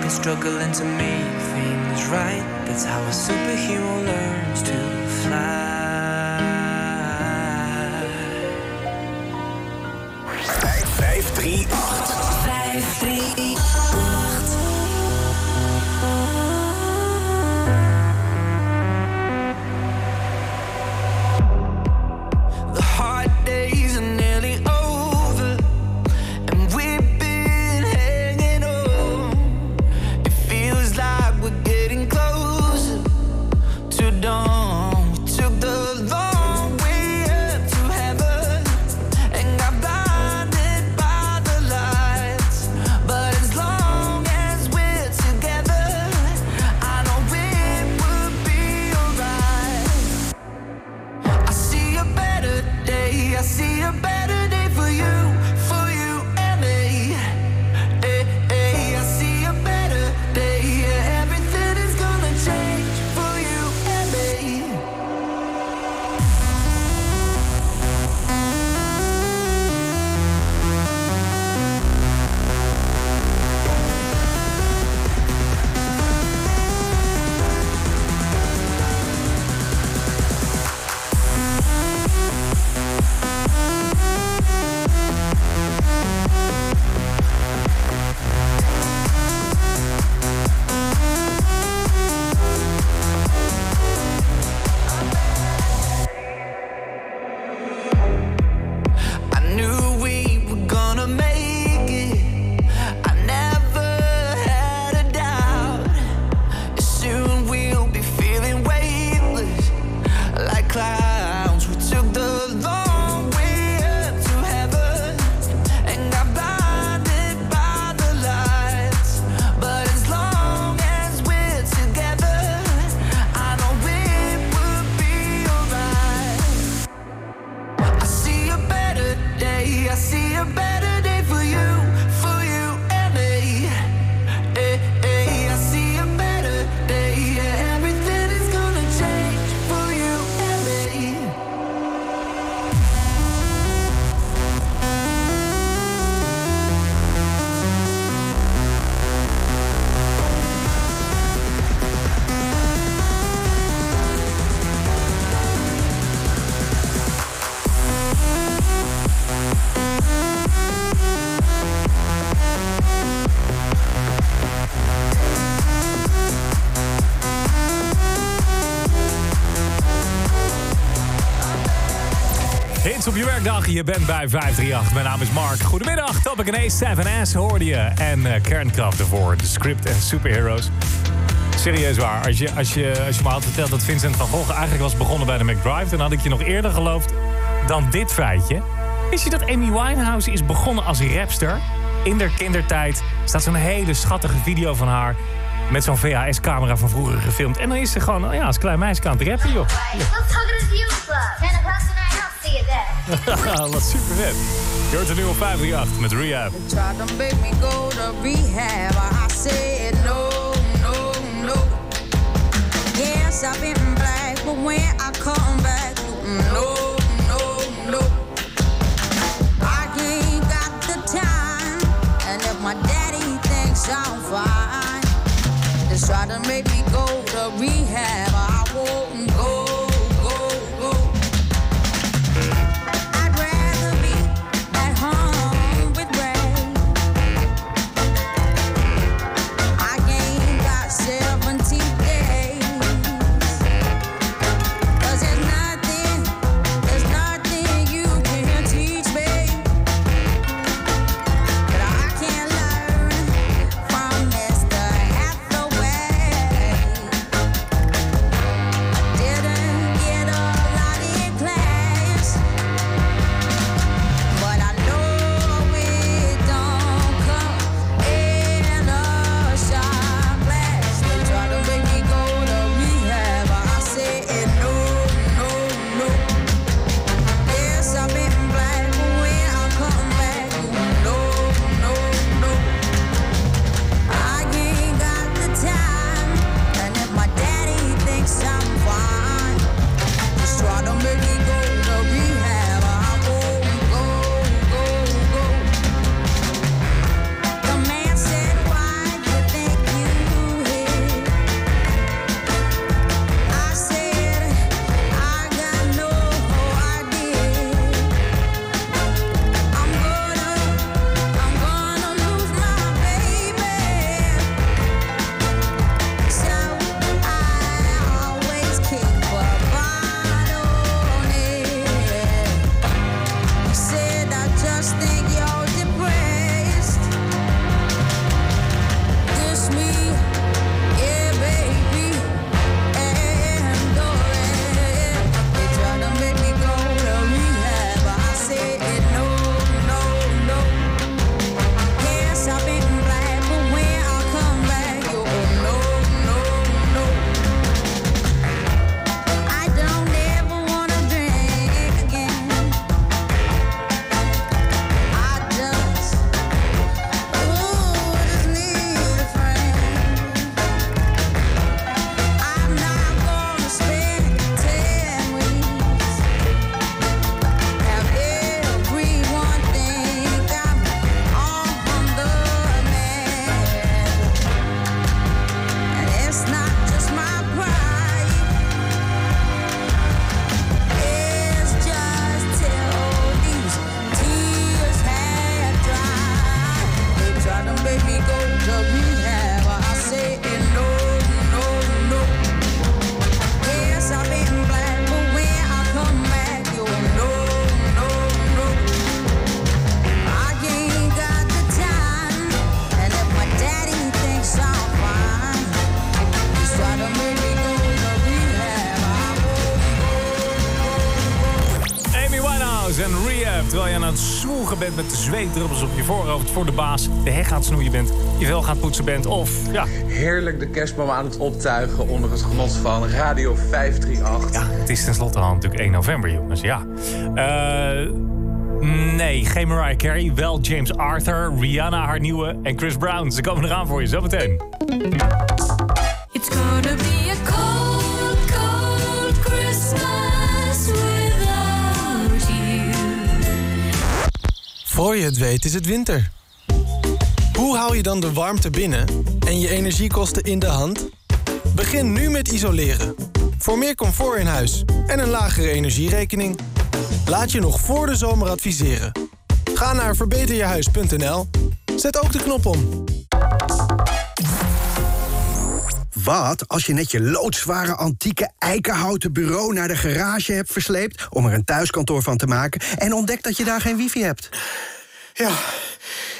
been struggling to make things right. That's how a superhero learns to fly. 5, 5, 3, 8. 5, 3, 8. werkdag. Je bent bij 538. Mijn naam is Mark. Goedemiddag. Topic een A7S hoorde je. En uh, voor ervoor. De script en superheroes. Serieus waar. Als je, als, je, als je me had verteld dat Vincent van Gogh eigenlijk was begonnen bij de McDrive... dan had ik je nog eerder geloofd dan dit feitje. Wist je dat Amy Winehouse is begonnen als rapster? In haar kindertijd staat zo'n hele schattige video van haar... met zo'n VHS-camera van vroeger gefilmd. En dan is ze gewoon oh ja, als klein meisje aan het rappen, joh. <laughs> Wat super vet. Je hoort 538 met Rehab. Yes, I've been black, but when I come back, no, no, no. I ain't got the time, and if my daddy thinks I'm fine, to make me go to rehab, I won't. Zweetdruppels op je voorhoofd voor de baas, de heg aan het snoeien bent, je vel gaat poetsen bent of ja. Heerlijk de kerstboom aan het optuigen onder het genot van Radio 538. Ja, het is tenslotte al natuurlijk 1 november, jongens. Ja. Eh, nee, geen Mariah Carey. Wel James Arthur, Rihanna, haar nieuwe en Chris Brown. Ze komen eraan voor je, zometeen. Voor je het weet is het winter. Hoe hou je dan de warmte binnen en je energiekosten in de hand? Begin nu met isoleren. Voor meer comfort in huis en een lagere energierekening. Laat je nog voor de zomer adviseren. Ga naar verbeterjehuis.nl. Zet ook de knop om. Wat als je net je loodzware antieke eikenhouten bureau naar de garage hebt versleept om er een thuiskantoor van te maken en ontdekt dat je daar geen wifi hebt? Ja,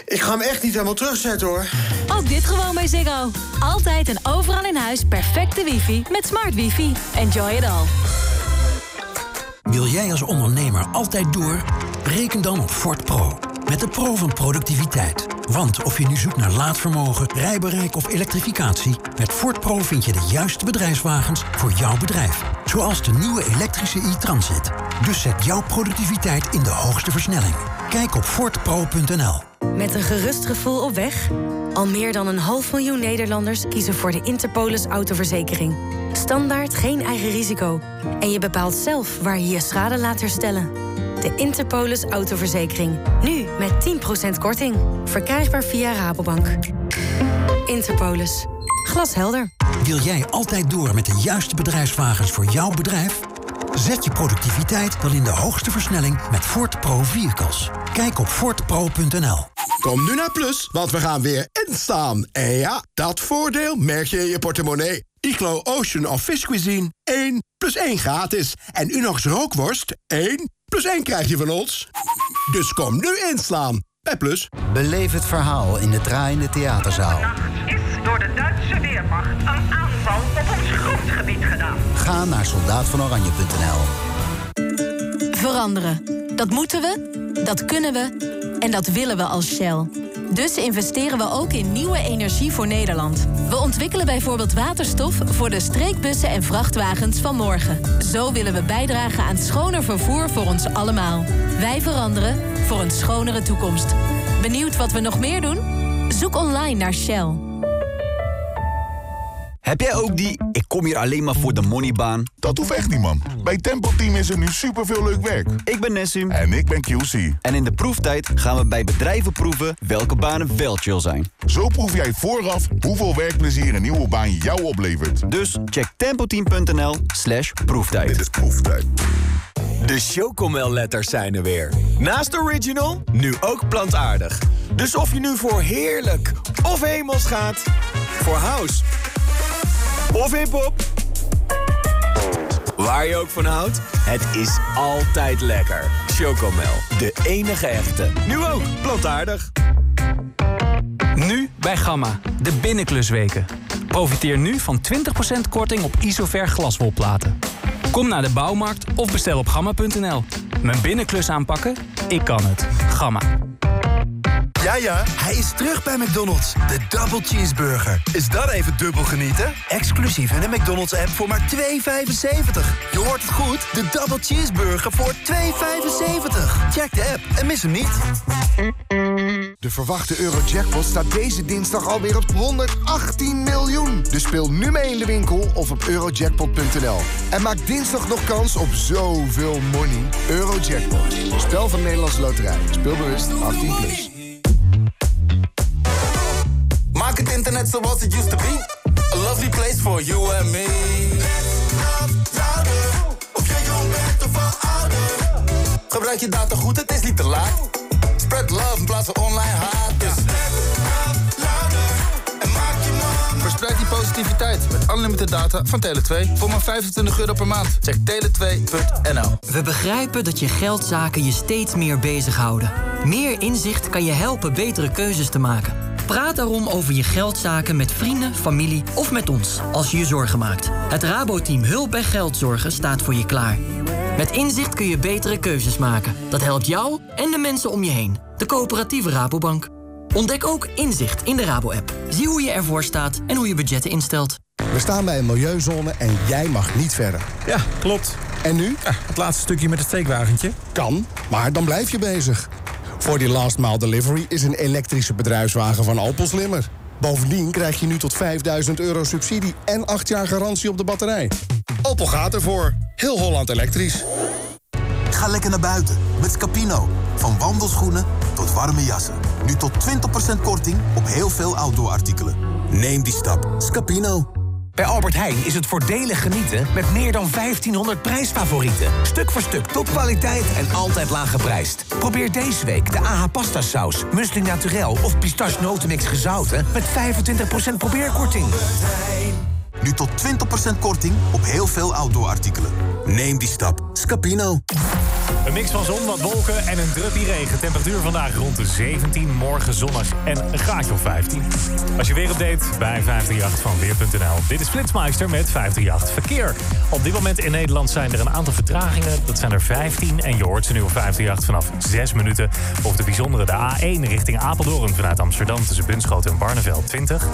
ik ga hem echt niet helemaal terugzetten hoor. Ook dit gewoon bij Ziggo. Altijd en overal in huis perfecte wifi met smart wifi. Enjoy it all. Wil jij als ondernemer altijd door? Reken dan op Ford Pro. Met de Pro van productiviteit. Want of je nu zoekt naar laadvermogen, rijbereik of elektrificatie... met Ford Pro vind je de juiste bedrijfswagens voor jouw bedrijf. Zoals de nieuwe elektrische e-Transit. Dus zet jouw productiviteit in de hoogste versnelling. Kijk op fordpro.nl. Met een gerust gevoel op weg? Al meer dan een half miljoen Nederlanders kiezen voor de Interpolis autoverzekering. Standaard geen eigen risico. En je bepaalt zelf waar je je schade laat herstellen. De Interpolis autoverzekering. Nu met 10% korting. Verkrijgbaar via Rabobank. Interpolis. Glashelder. Wil jij altijd door met de juiste bedrijfswagens voor jouw bedrijf? Zet je productiviteit dan in de hoogste versnelling met Ford Pro Vehicles. Kijk op fordpro.nl. Kom nu naar Plus, want we gaan weer instaan. En ja, dat voordeel merk je in je portemonnee. Iglo Ocean of Fish Cuisine, 1 plus 1 gratis. En Unox rookworst, 1 plus 1 krijg je van ons. Dus kom nu inslaan bij Plus. Beleef het verhaal in de draaiende theaterzaal. is door de Duitse Weermacht een op ons grondgebied gedaan. Ga naar soldaatvanoranje.nl. Veranderen. Dat moeten we, dat kunnen we en dat willen we als Shell. Dus investeren we ook in nieuwe energie voor Nederland. We ontwikkelen bijvoorbeeld waterstof voor de streekbussen en vrachtwagens van morgen. Zo willen we bijdragen aan schoner vervoer voor ons allemaal. Wij veranderen voor een schonere toekomst. Benieuwd wat we nog meer doen? Zoek online naar Shell. Heb jij ook die ik kom hier alleen maar voor de moneybaan? Dat hoeft echt niet, man. Bij Tempo Team is er nu superveel leuk werk. Ik ben Nessim. En ik ben QC. En in de proeftijd gaan we bij bedrijven proeven welke banen wel chill zijn. Zo proef jij vooraf hoeveel werkplezier een nieuwe baan jou oplevert. Dus check tempoteam.nl slash proeftijd. Dit is proeftijd. De Chocomel-letters zijn er weer. Naast original, nu ook plantaardig. Dus of je nu voor heerlijk of hemels gaat... voor house of hip-hop... Waar je ook van houdt, het is altijd lekker. Chocomel, de enige echte. Nu ook plantaardig. Nu bij Gamma, de binnenklusweken. Profiteer nu van 20% korting op Isover glaswolplaten. Kom naar de bouwmarkt of bestel op gamma.nl. Mijn binnenklus aanpakken? Ik kan het. Gamma. Ja, ja, hij is terug bij McDonald's. De Double Cheeseburger. Is dat even dubbel genieten? Exclusief in de McDonald's-app voor maar 2,75. Je hoort het goed, de Double Cheeseburger voor 2,75. Check de app en mis hem niet. De verwachte Eurojackpot staat deze dinsdag alweer op 118 miljoen. Dus speel nu mee in de winkel of op eurojackpot.nl. En maak dinsdag nog kans op zoveel money. Eurojackpot. Spel van Nederlandse Loterij. Speelbewust 18+. Plus. Het internet zoals het used to be. A lovely place for you and me. Of je jong bent of al ouder. Gebruik je data goed, het is niet te laat. Spread love in plaats van online haat. Dus Verspreid die positiviteit met unlimited data van Tele2 voor maar 25 euro per maand. Check tele2.nl. We begrijpen dat je geldzaken je steeds meer bezighouden. Meer inzicht kan je helpen betere keuzes te maken. Praat daarom over je geldzaken met vrienden, familie of met ons als je je zorgen maakt. Het Rabo-team Hulp bij Geldzorgen staat voor je klaar. Met inzicht kun je betere keuzes maken. Dat helpt jou en de mensen om je heen. De coöperatieve Rabobank. Ontdek ook inzicht in de Rabo-app. Zie hoe je ervoor staat en hoe je budgetten instelt. We staan bij een milieuzone en jij mag niet verder. Ja, klopt. En nu? het laatste stukje met het steekwagentje. Kan, maar dan blijf je bezig. Voor die last mile delivery is een elektrische bedrijfswagen van Opel slimmer. Bovendien krijg je nu tot 5000 euro subsidie en 8 jaar garantie op de batterij. Opel gaat ervoor. Heel Holland elektrisch. Ga lekker naar buiten met Scapino. Van wandelschoenen tot warme jassen. Nu tot 20% korting op heel veel outdoor-artikelen. Neem die stap. Scapino. Bij Albert Heijn is het voordelig genieten met meer dan 1500 prijsfavorieten. Stuk voor stuk topkwaliteit en altijd laag geprijsd. Probeer deze week de AH pasta saus, muesli naturel of pistache notenmix gezouten met 25% probeerkorting. Nu tot 20% korting op heel veel outdoor-artikelen. Neem die stap. Scapino. Een mix van zon, wat wolken en een druppie regen. Temperatuur vandaag rond de 17, morgen zonnig en een graadje of 15. Als je weer update bij 538 van Weer.nl. Dit is Flitsmeister met 538 Verkeer. Op dit moment in Nederland zijn er een aantal vertragingen. Dat zijn er 15 en je hoort ze nu op 538 vanaf 6 minuten. Of de bijzondere de A1 richting Apeldoorn vanuit Amsterdam... tussen Bunschoten en Barneveld 20.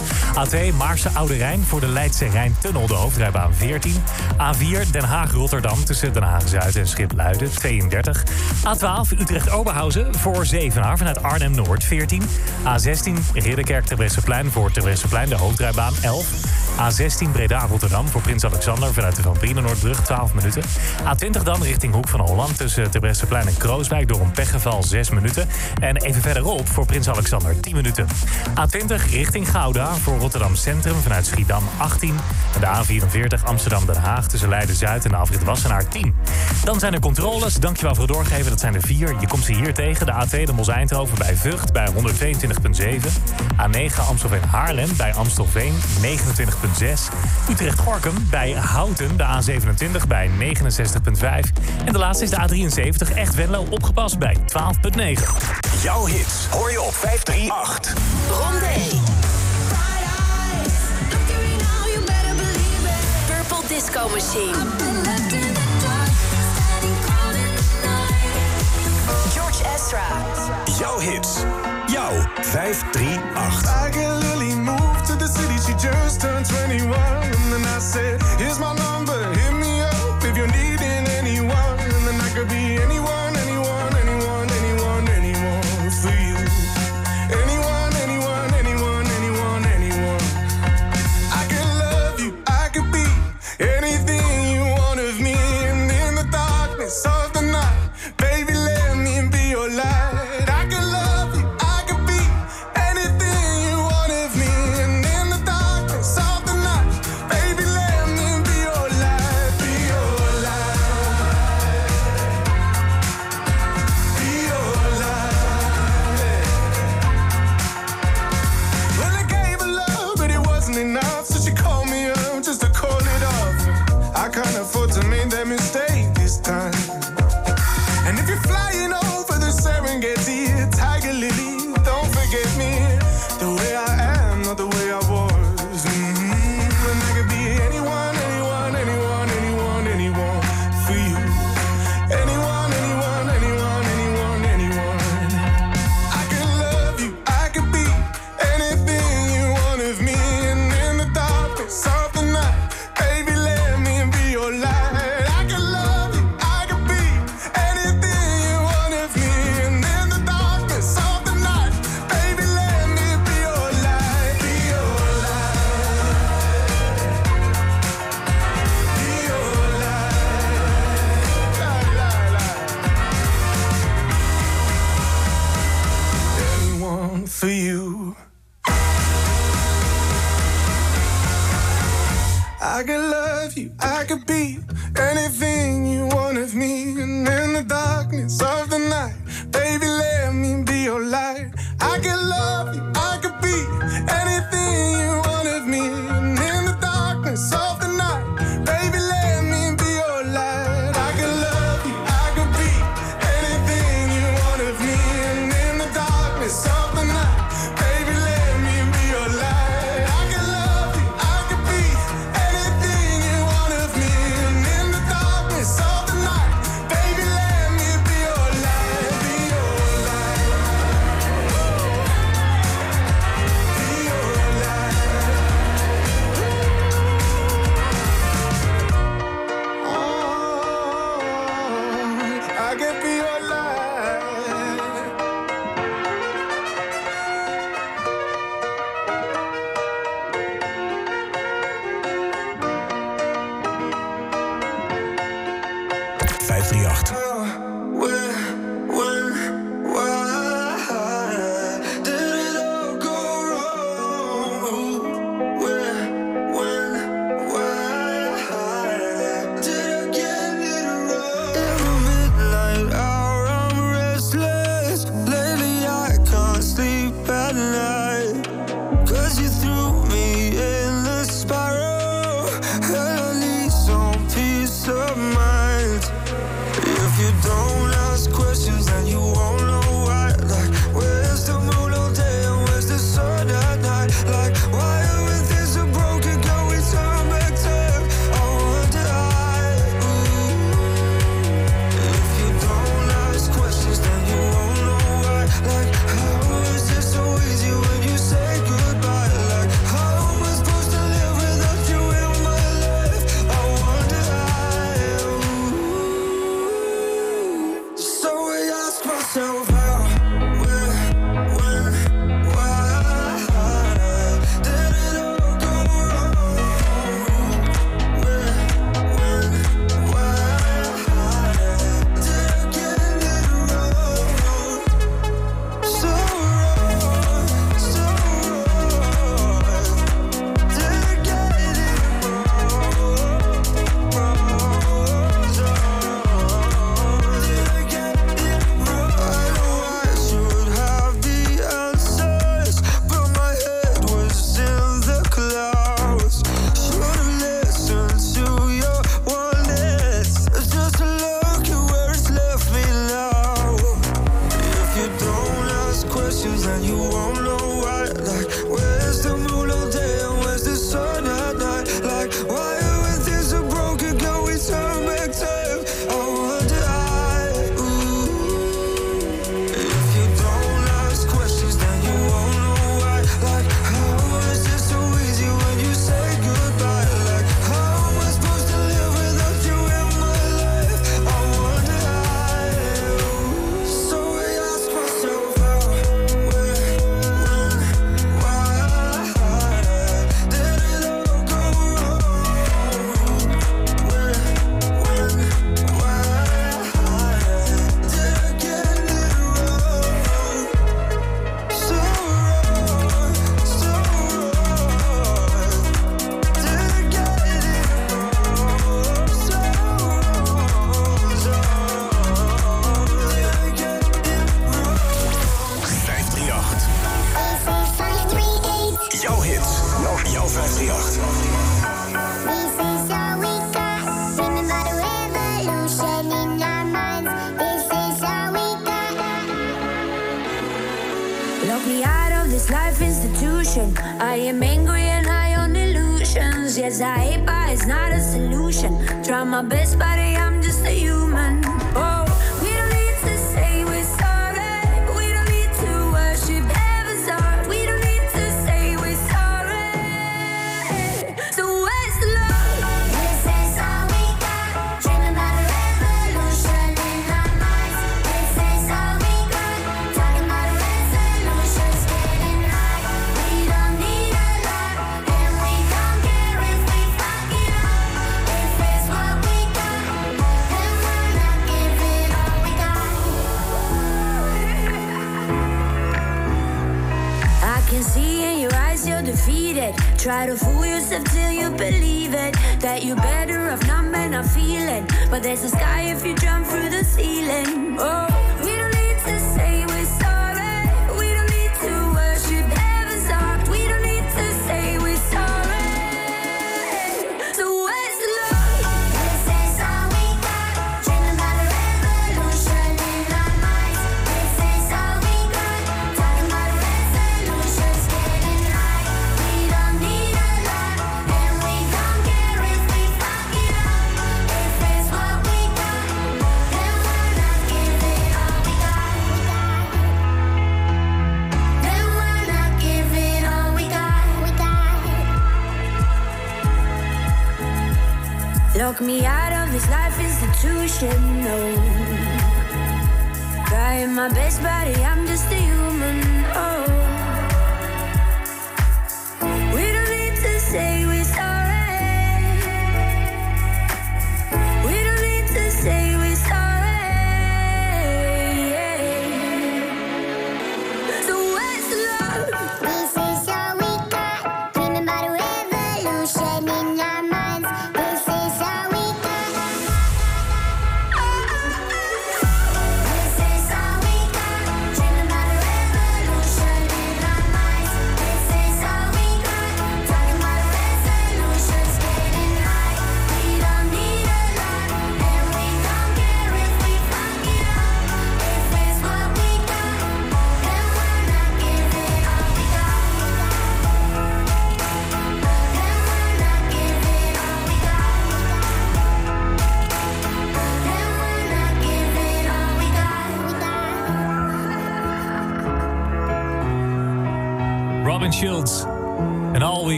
A2 Maarse Oude Rijn voor de Leidse Rijntunnel, de hoofdrijbaan 14. A4 Den Haag-Rotterdam tussen Den Haag-Zuid en Schip-Luiden 32. A12 Utrecht-Oberhausen voor Zevenaar vanuit Arnhem-Noord 14. A16 Ridderkerk Terbrechtseplein voor Terbrechtseplein, de hoofdrijbaan 11. A16 Breda-Rotterdam voor Prins Alexander vanuit de Van Brienenoordbrug 12 minuten. A20 dan richting Hoek van Holland tussen Terbrechtseplein en Krooswijk door een pechgeval 6 minuten. En even verderop voor Prins Alexander 10 minuten. A20 richting Gouda voor Rotterdam Centrum vanuit Schiedam 18. En de A44 Amsterdam-Den Haag tussen Leiden-Zuid en de afrit Wassenaar 10. Dan zijn er controles, dankjewel voor het doorgeven, dat zijn er vier. Je komt ze hier tegen, de A2 de Mos-Eindhoven bij Vught bij 122,7. A9 Amstelveen-Haarlem bij Amstelveen 29,6. Utrecht-Gorkum bij Houten, de A27 bij 69,5. En de laatste is de A73 Echt Venlo opgepast bij 12,9. Jouw hits hoor je op 538. Ronde 1. Purple Disco Machine. Ezra. Jouw hits. Jouw 538. I get Lily moved to the city, she just turned 21. And then I said, Here's my number,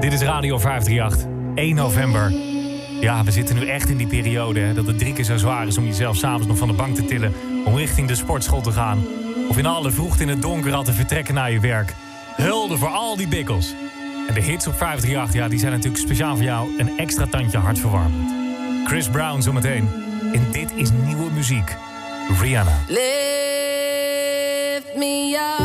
Dit is Radio 538. 1 november. Ja, we zitten nu echt in die periode hè, dat het drie keer zo zwaar is om jezelf s'avonds nog van de bank te tillen. Om richting de sportschool te gaan. Of in alle vroegte in het donker al te vertrekken naar je werk. Hulde voor al die bikkels. En de hits op 538, ja, die zijn natuurlijk speciaal voor jou een extra tandje hartverwarmend. Chris Brown zometeen. En dit is nieuwe muziek. Rihanna. Lift me up.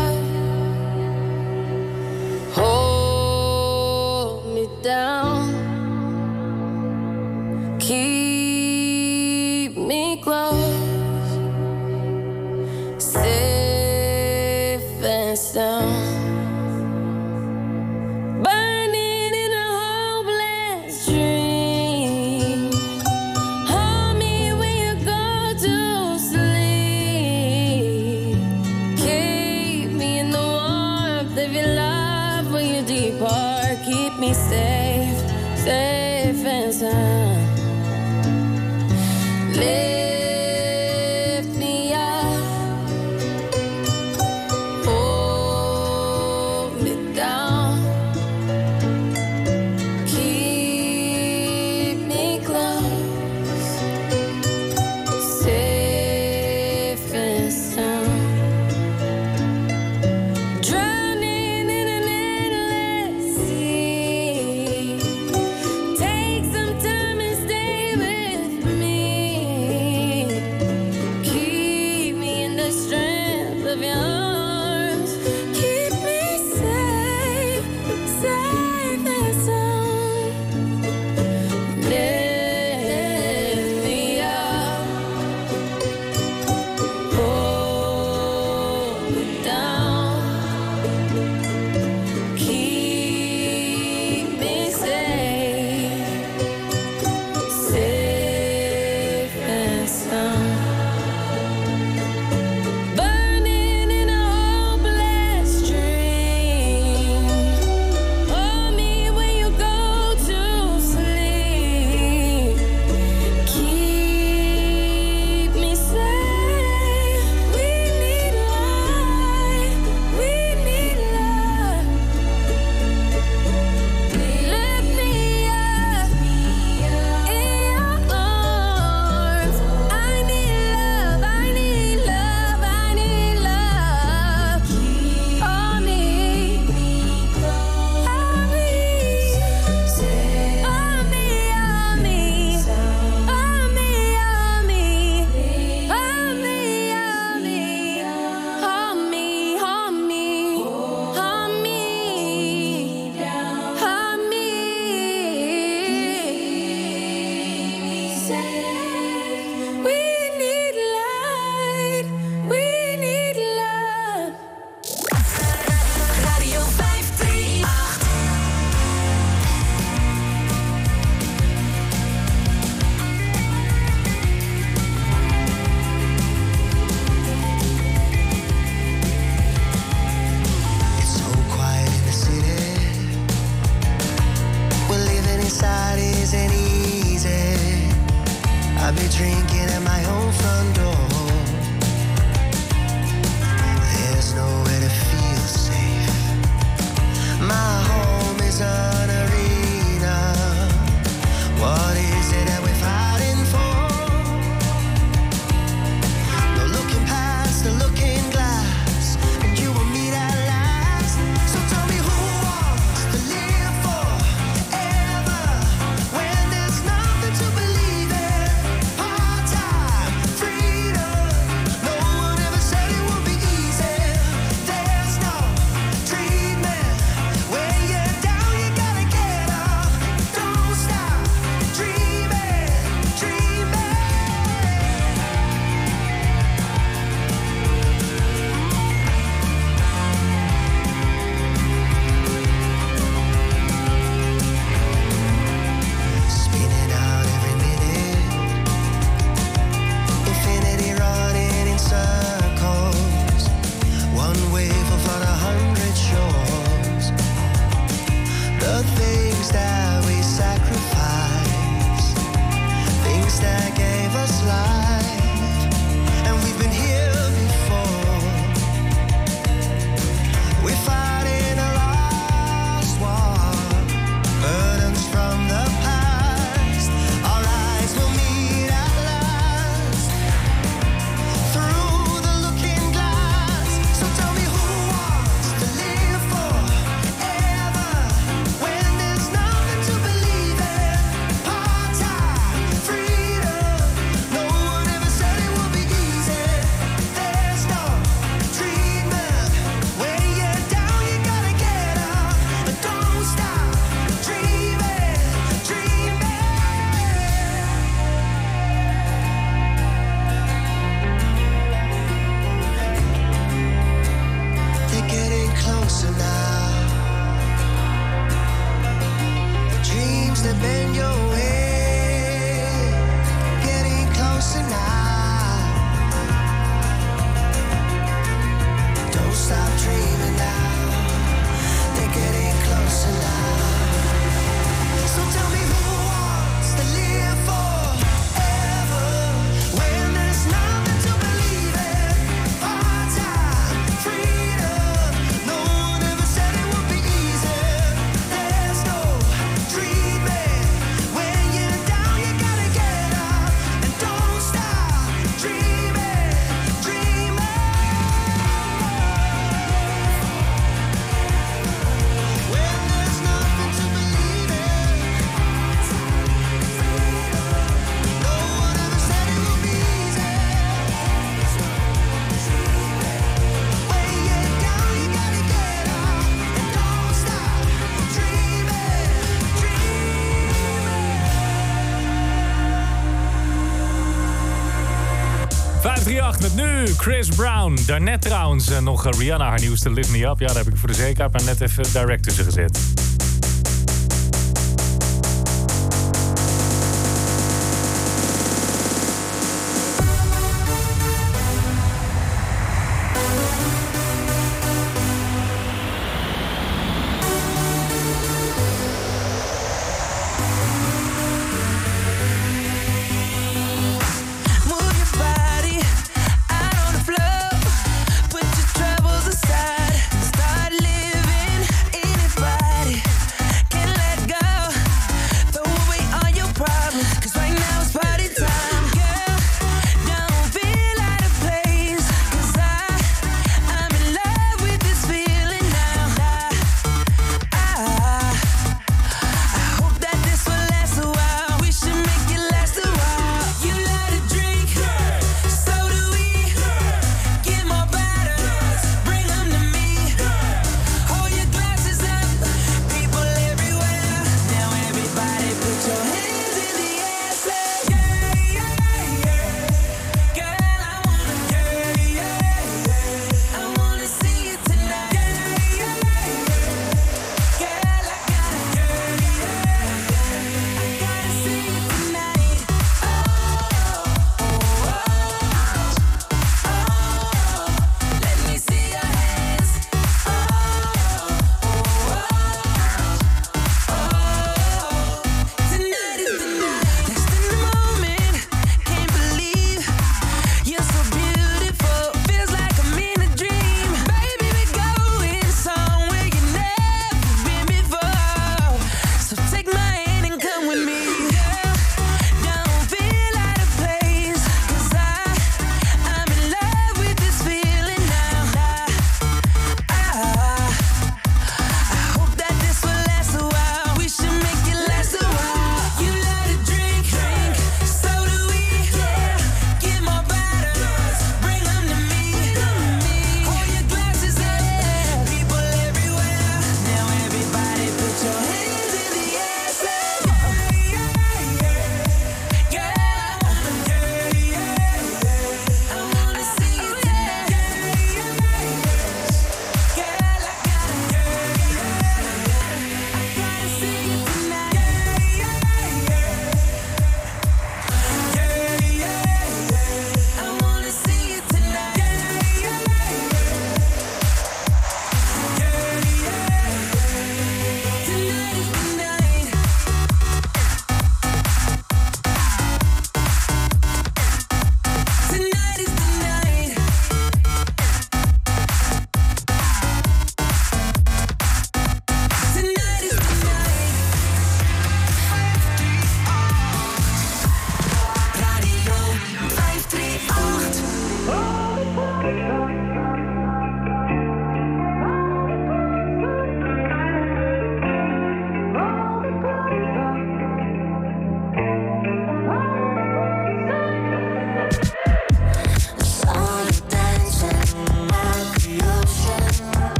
538 met nu Chris Brown. Daarnet trouwens eh, nog eh, Rihanna, haar nieuwste Live Me Up. Ja, daar heb ik voor de zekerheid maar net even direct tussen gezet.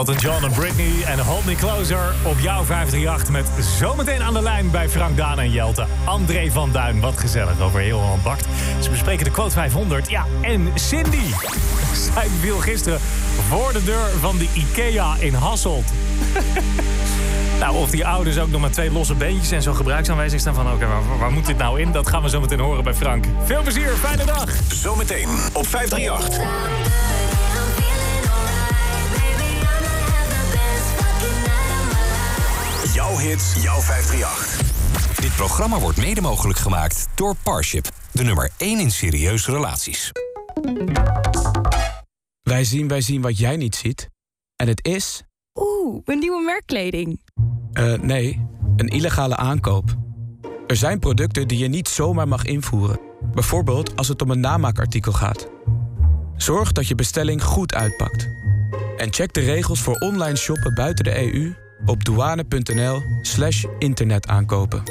Elton John en Britney en Hold Me Closer op jouw 538... met zometeen aan de lijn bij Frank Daan en Jelte. André van Duin, wat gezellig over heel Holland. Ze bespreken de quote 500. Ja, en Cindy. Zij viel gisteren voor de deur van de IKEA in Hasselt. <laughs> nou, of die ouders ook nog maar twee losse beentjes en zo'n gebruiksaanwijzing staan van... oké, waar, waar moet dit nou in? Dat gaan we zo meteen horen bij Frank. Veel plezier, fijne dag. Zometeen op 538. Jouw hits, jouw 538. Dit programma wordt mede mogelijk gemaakt door Parship. De nummer 1 in serieuze relaties. Wij zien, wij zien wat jij niet ziet. En het is... Oeh, een nieuwe merkkleding. eh, nee, een illegale aankoop. Er zijn producten die je niet zomaar mag invoeren. Bijvoorbeeld als het om een namaakartikel gaat. Zorg dat je bestelling goed uitpakt. En check de regels voor online shoppen buiten de EU op douane.nl slash internetaankopen.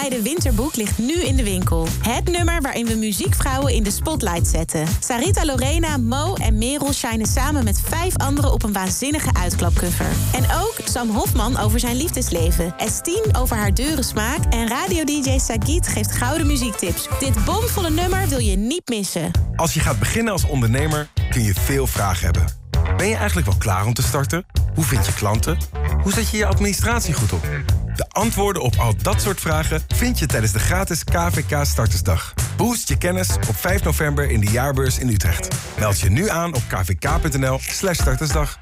Meijden Winterboek ligt nu in de winkel. Het nummer waarin we muziekvrouwen in de spotlight zetten. Sarita Lorena, Mo en Merel shinen samen met vijf anderen op een waanzinnige uitklapcover. En ook Sam Hofman over zijn liefdesleven. S10 over haar dure smaak. En radio-dj Sagit geeft gouden muziektips. Dit bomvolle nummer wil je niet missen. Als je gaat beginnen als ondernemer kun je veel vragen hebben. Ben je eigenlijk wel klaar om te starten? Hoe vind je klanten? Hoe zet je je administratie goed op? De antwoorden op al dat soort vragen vind je tijdens de gratis KVK Startersdag. Boost je kennis op 5 november in de jaarbeurs in Utrecht. Meld je nu aan op kvk.nl slash startersdag.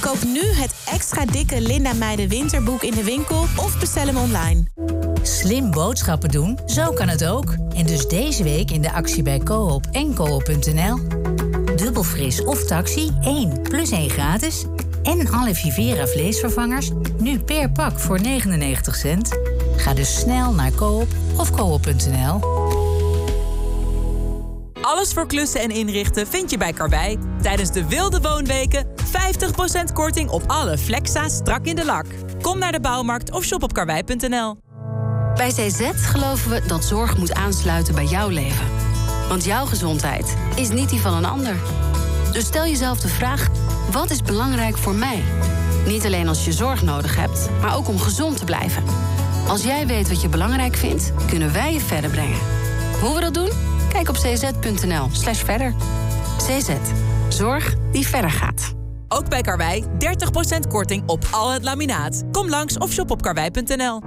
Koop nu het extra dikke Linda Meijden Winterboek in de winkel of bestel hem online. Slim boodschappen doen, zo kan het ook. En dus deze week in de actie bij Coop en Coop.nl. Dubbelfris of taxi, 1 plus 1 gratis. En alle Vivera vleesvervangers, nu per pak voor 99 cent. Ga dus snel naar Coop of Coop.nl. Alles voor klussen en inrichten vind je bij Karwei. Tijdens de wilde woonweken 50% korting op alle Flexa strak in de lak. Kom naar de bouwmarkt of shop op karwei.nl. Bij CZ geloven we dat zorg moet aansluiten bij jouw leven. Want jouw gezondheid is niet die van een ander. Dus stel jezelf de vraag, wat is belangrijk voor mij? Niet alleen als je zorg nodig hebt, maar ook om gezond te blijven. Als jij weet wat je belangrijk vindt, kunnen wij je verder brengen. Hoe we dat doen? Kijk op cz.nl slash verder. CZ. Zorg die verder gaat. Ook bij Karwei 30% korting op al het laminaat. Kom langs of shop op karwei.nl.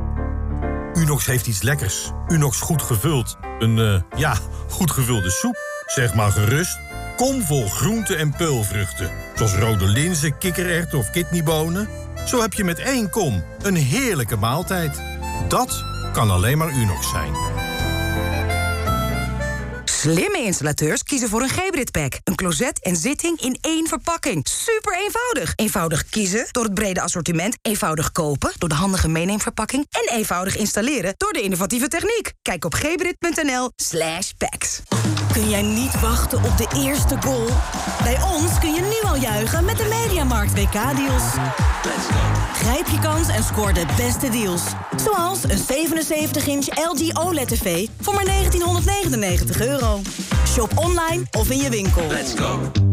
Unox heeft iets lekkers. Unox goed gevuld. Een, eh, ja, goed gevulde soep. Zeg maar gerust. Kom vol groenten en peulvruchten. Zoals rode linzen, kikkererwten of kidneybonen. Zo heb je met één kom een heerlijke maaltijd. Dat kan alleen maar Unox zijn. Slimme installateurs kiezen voor een Gebrit Pack. Een closet en zitting in één verpakking. Super eenvoudig. Eenvoudig kiezen door het brede assortiment. Eenvoudig kopen door de handige meeneemverpakking. En eenvoudig installeren door de innovatieve techniek. Kijk op gebrit.nl slash packs. Kun jij niet wachten op de eerste goal? Bij ons kun je nu al juichen met de Mediamarkt WK-deals. Grijp je kans en scoor de beste deals. Zoals een 77-inch LG OLED-TV voor maar 1999 euro. Shop online of in je winkel. Let's go.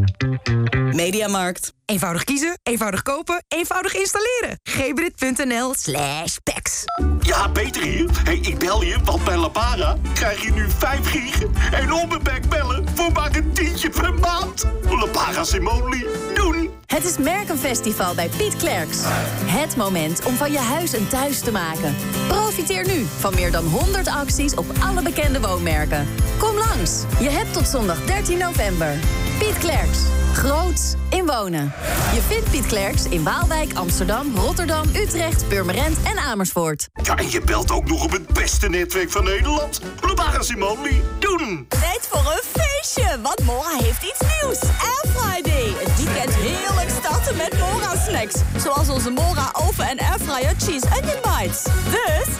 Mediamarkt. Eenvoudig kiezen, eenvoudig kopen, eenvoudig installeren. gebrit.nl slash packs. Ja, Peter hier. Hey, ik bel je, want bij Lapara krijg je nu 5 gig en onbeperkt bellen voor maar een tientje per maand. Lapara Simone, doen! Het is Merkenfestival bij Piet Klerks. Het moment om van je huis een thuis te maken. Profiteer nu van meer dan 100 acties op alle bekende woonmerken. Kom langs. Je hebt tot zondag 13 november. Piet Klerks. Groots in wonen. Je vindt Piet Klerks in Waalwijk, Amsterdam, Rotterdam, Utrecht, Purmerend en Amersfoort. Ja, en je belt ook nog op het beste netwerk van Nederland. Lapara Simone, doen! Tijd voor een feestje, want Mora heeft iets nieuws. Air Friday. Het weekend heerlijk starten met Mora snacks. Zoals onze Mora oven- en airfryer cheese onion bites. Dus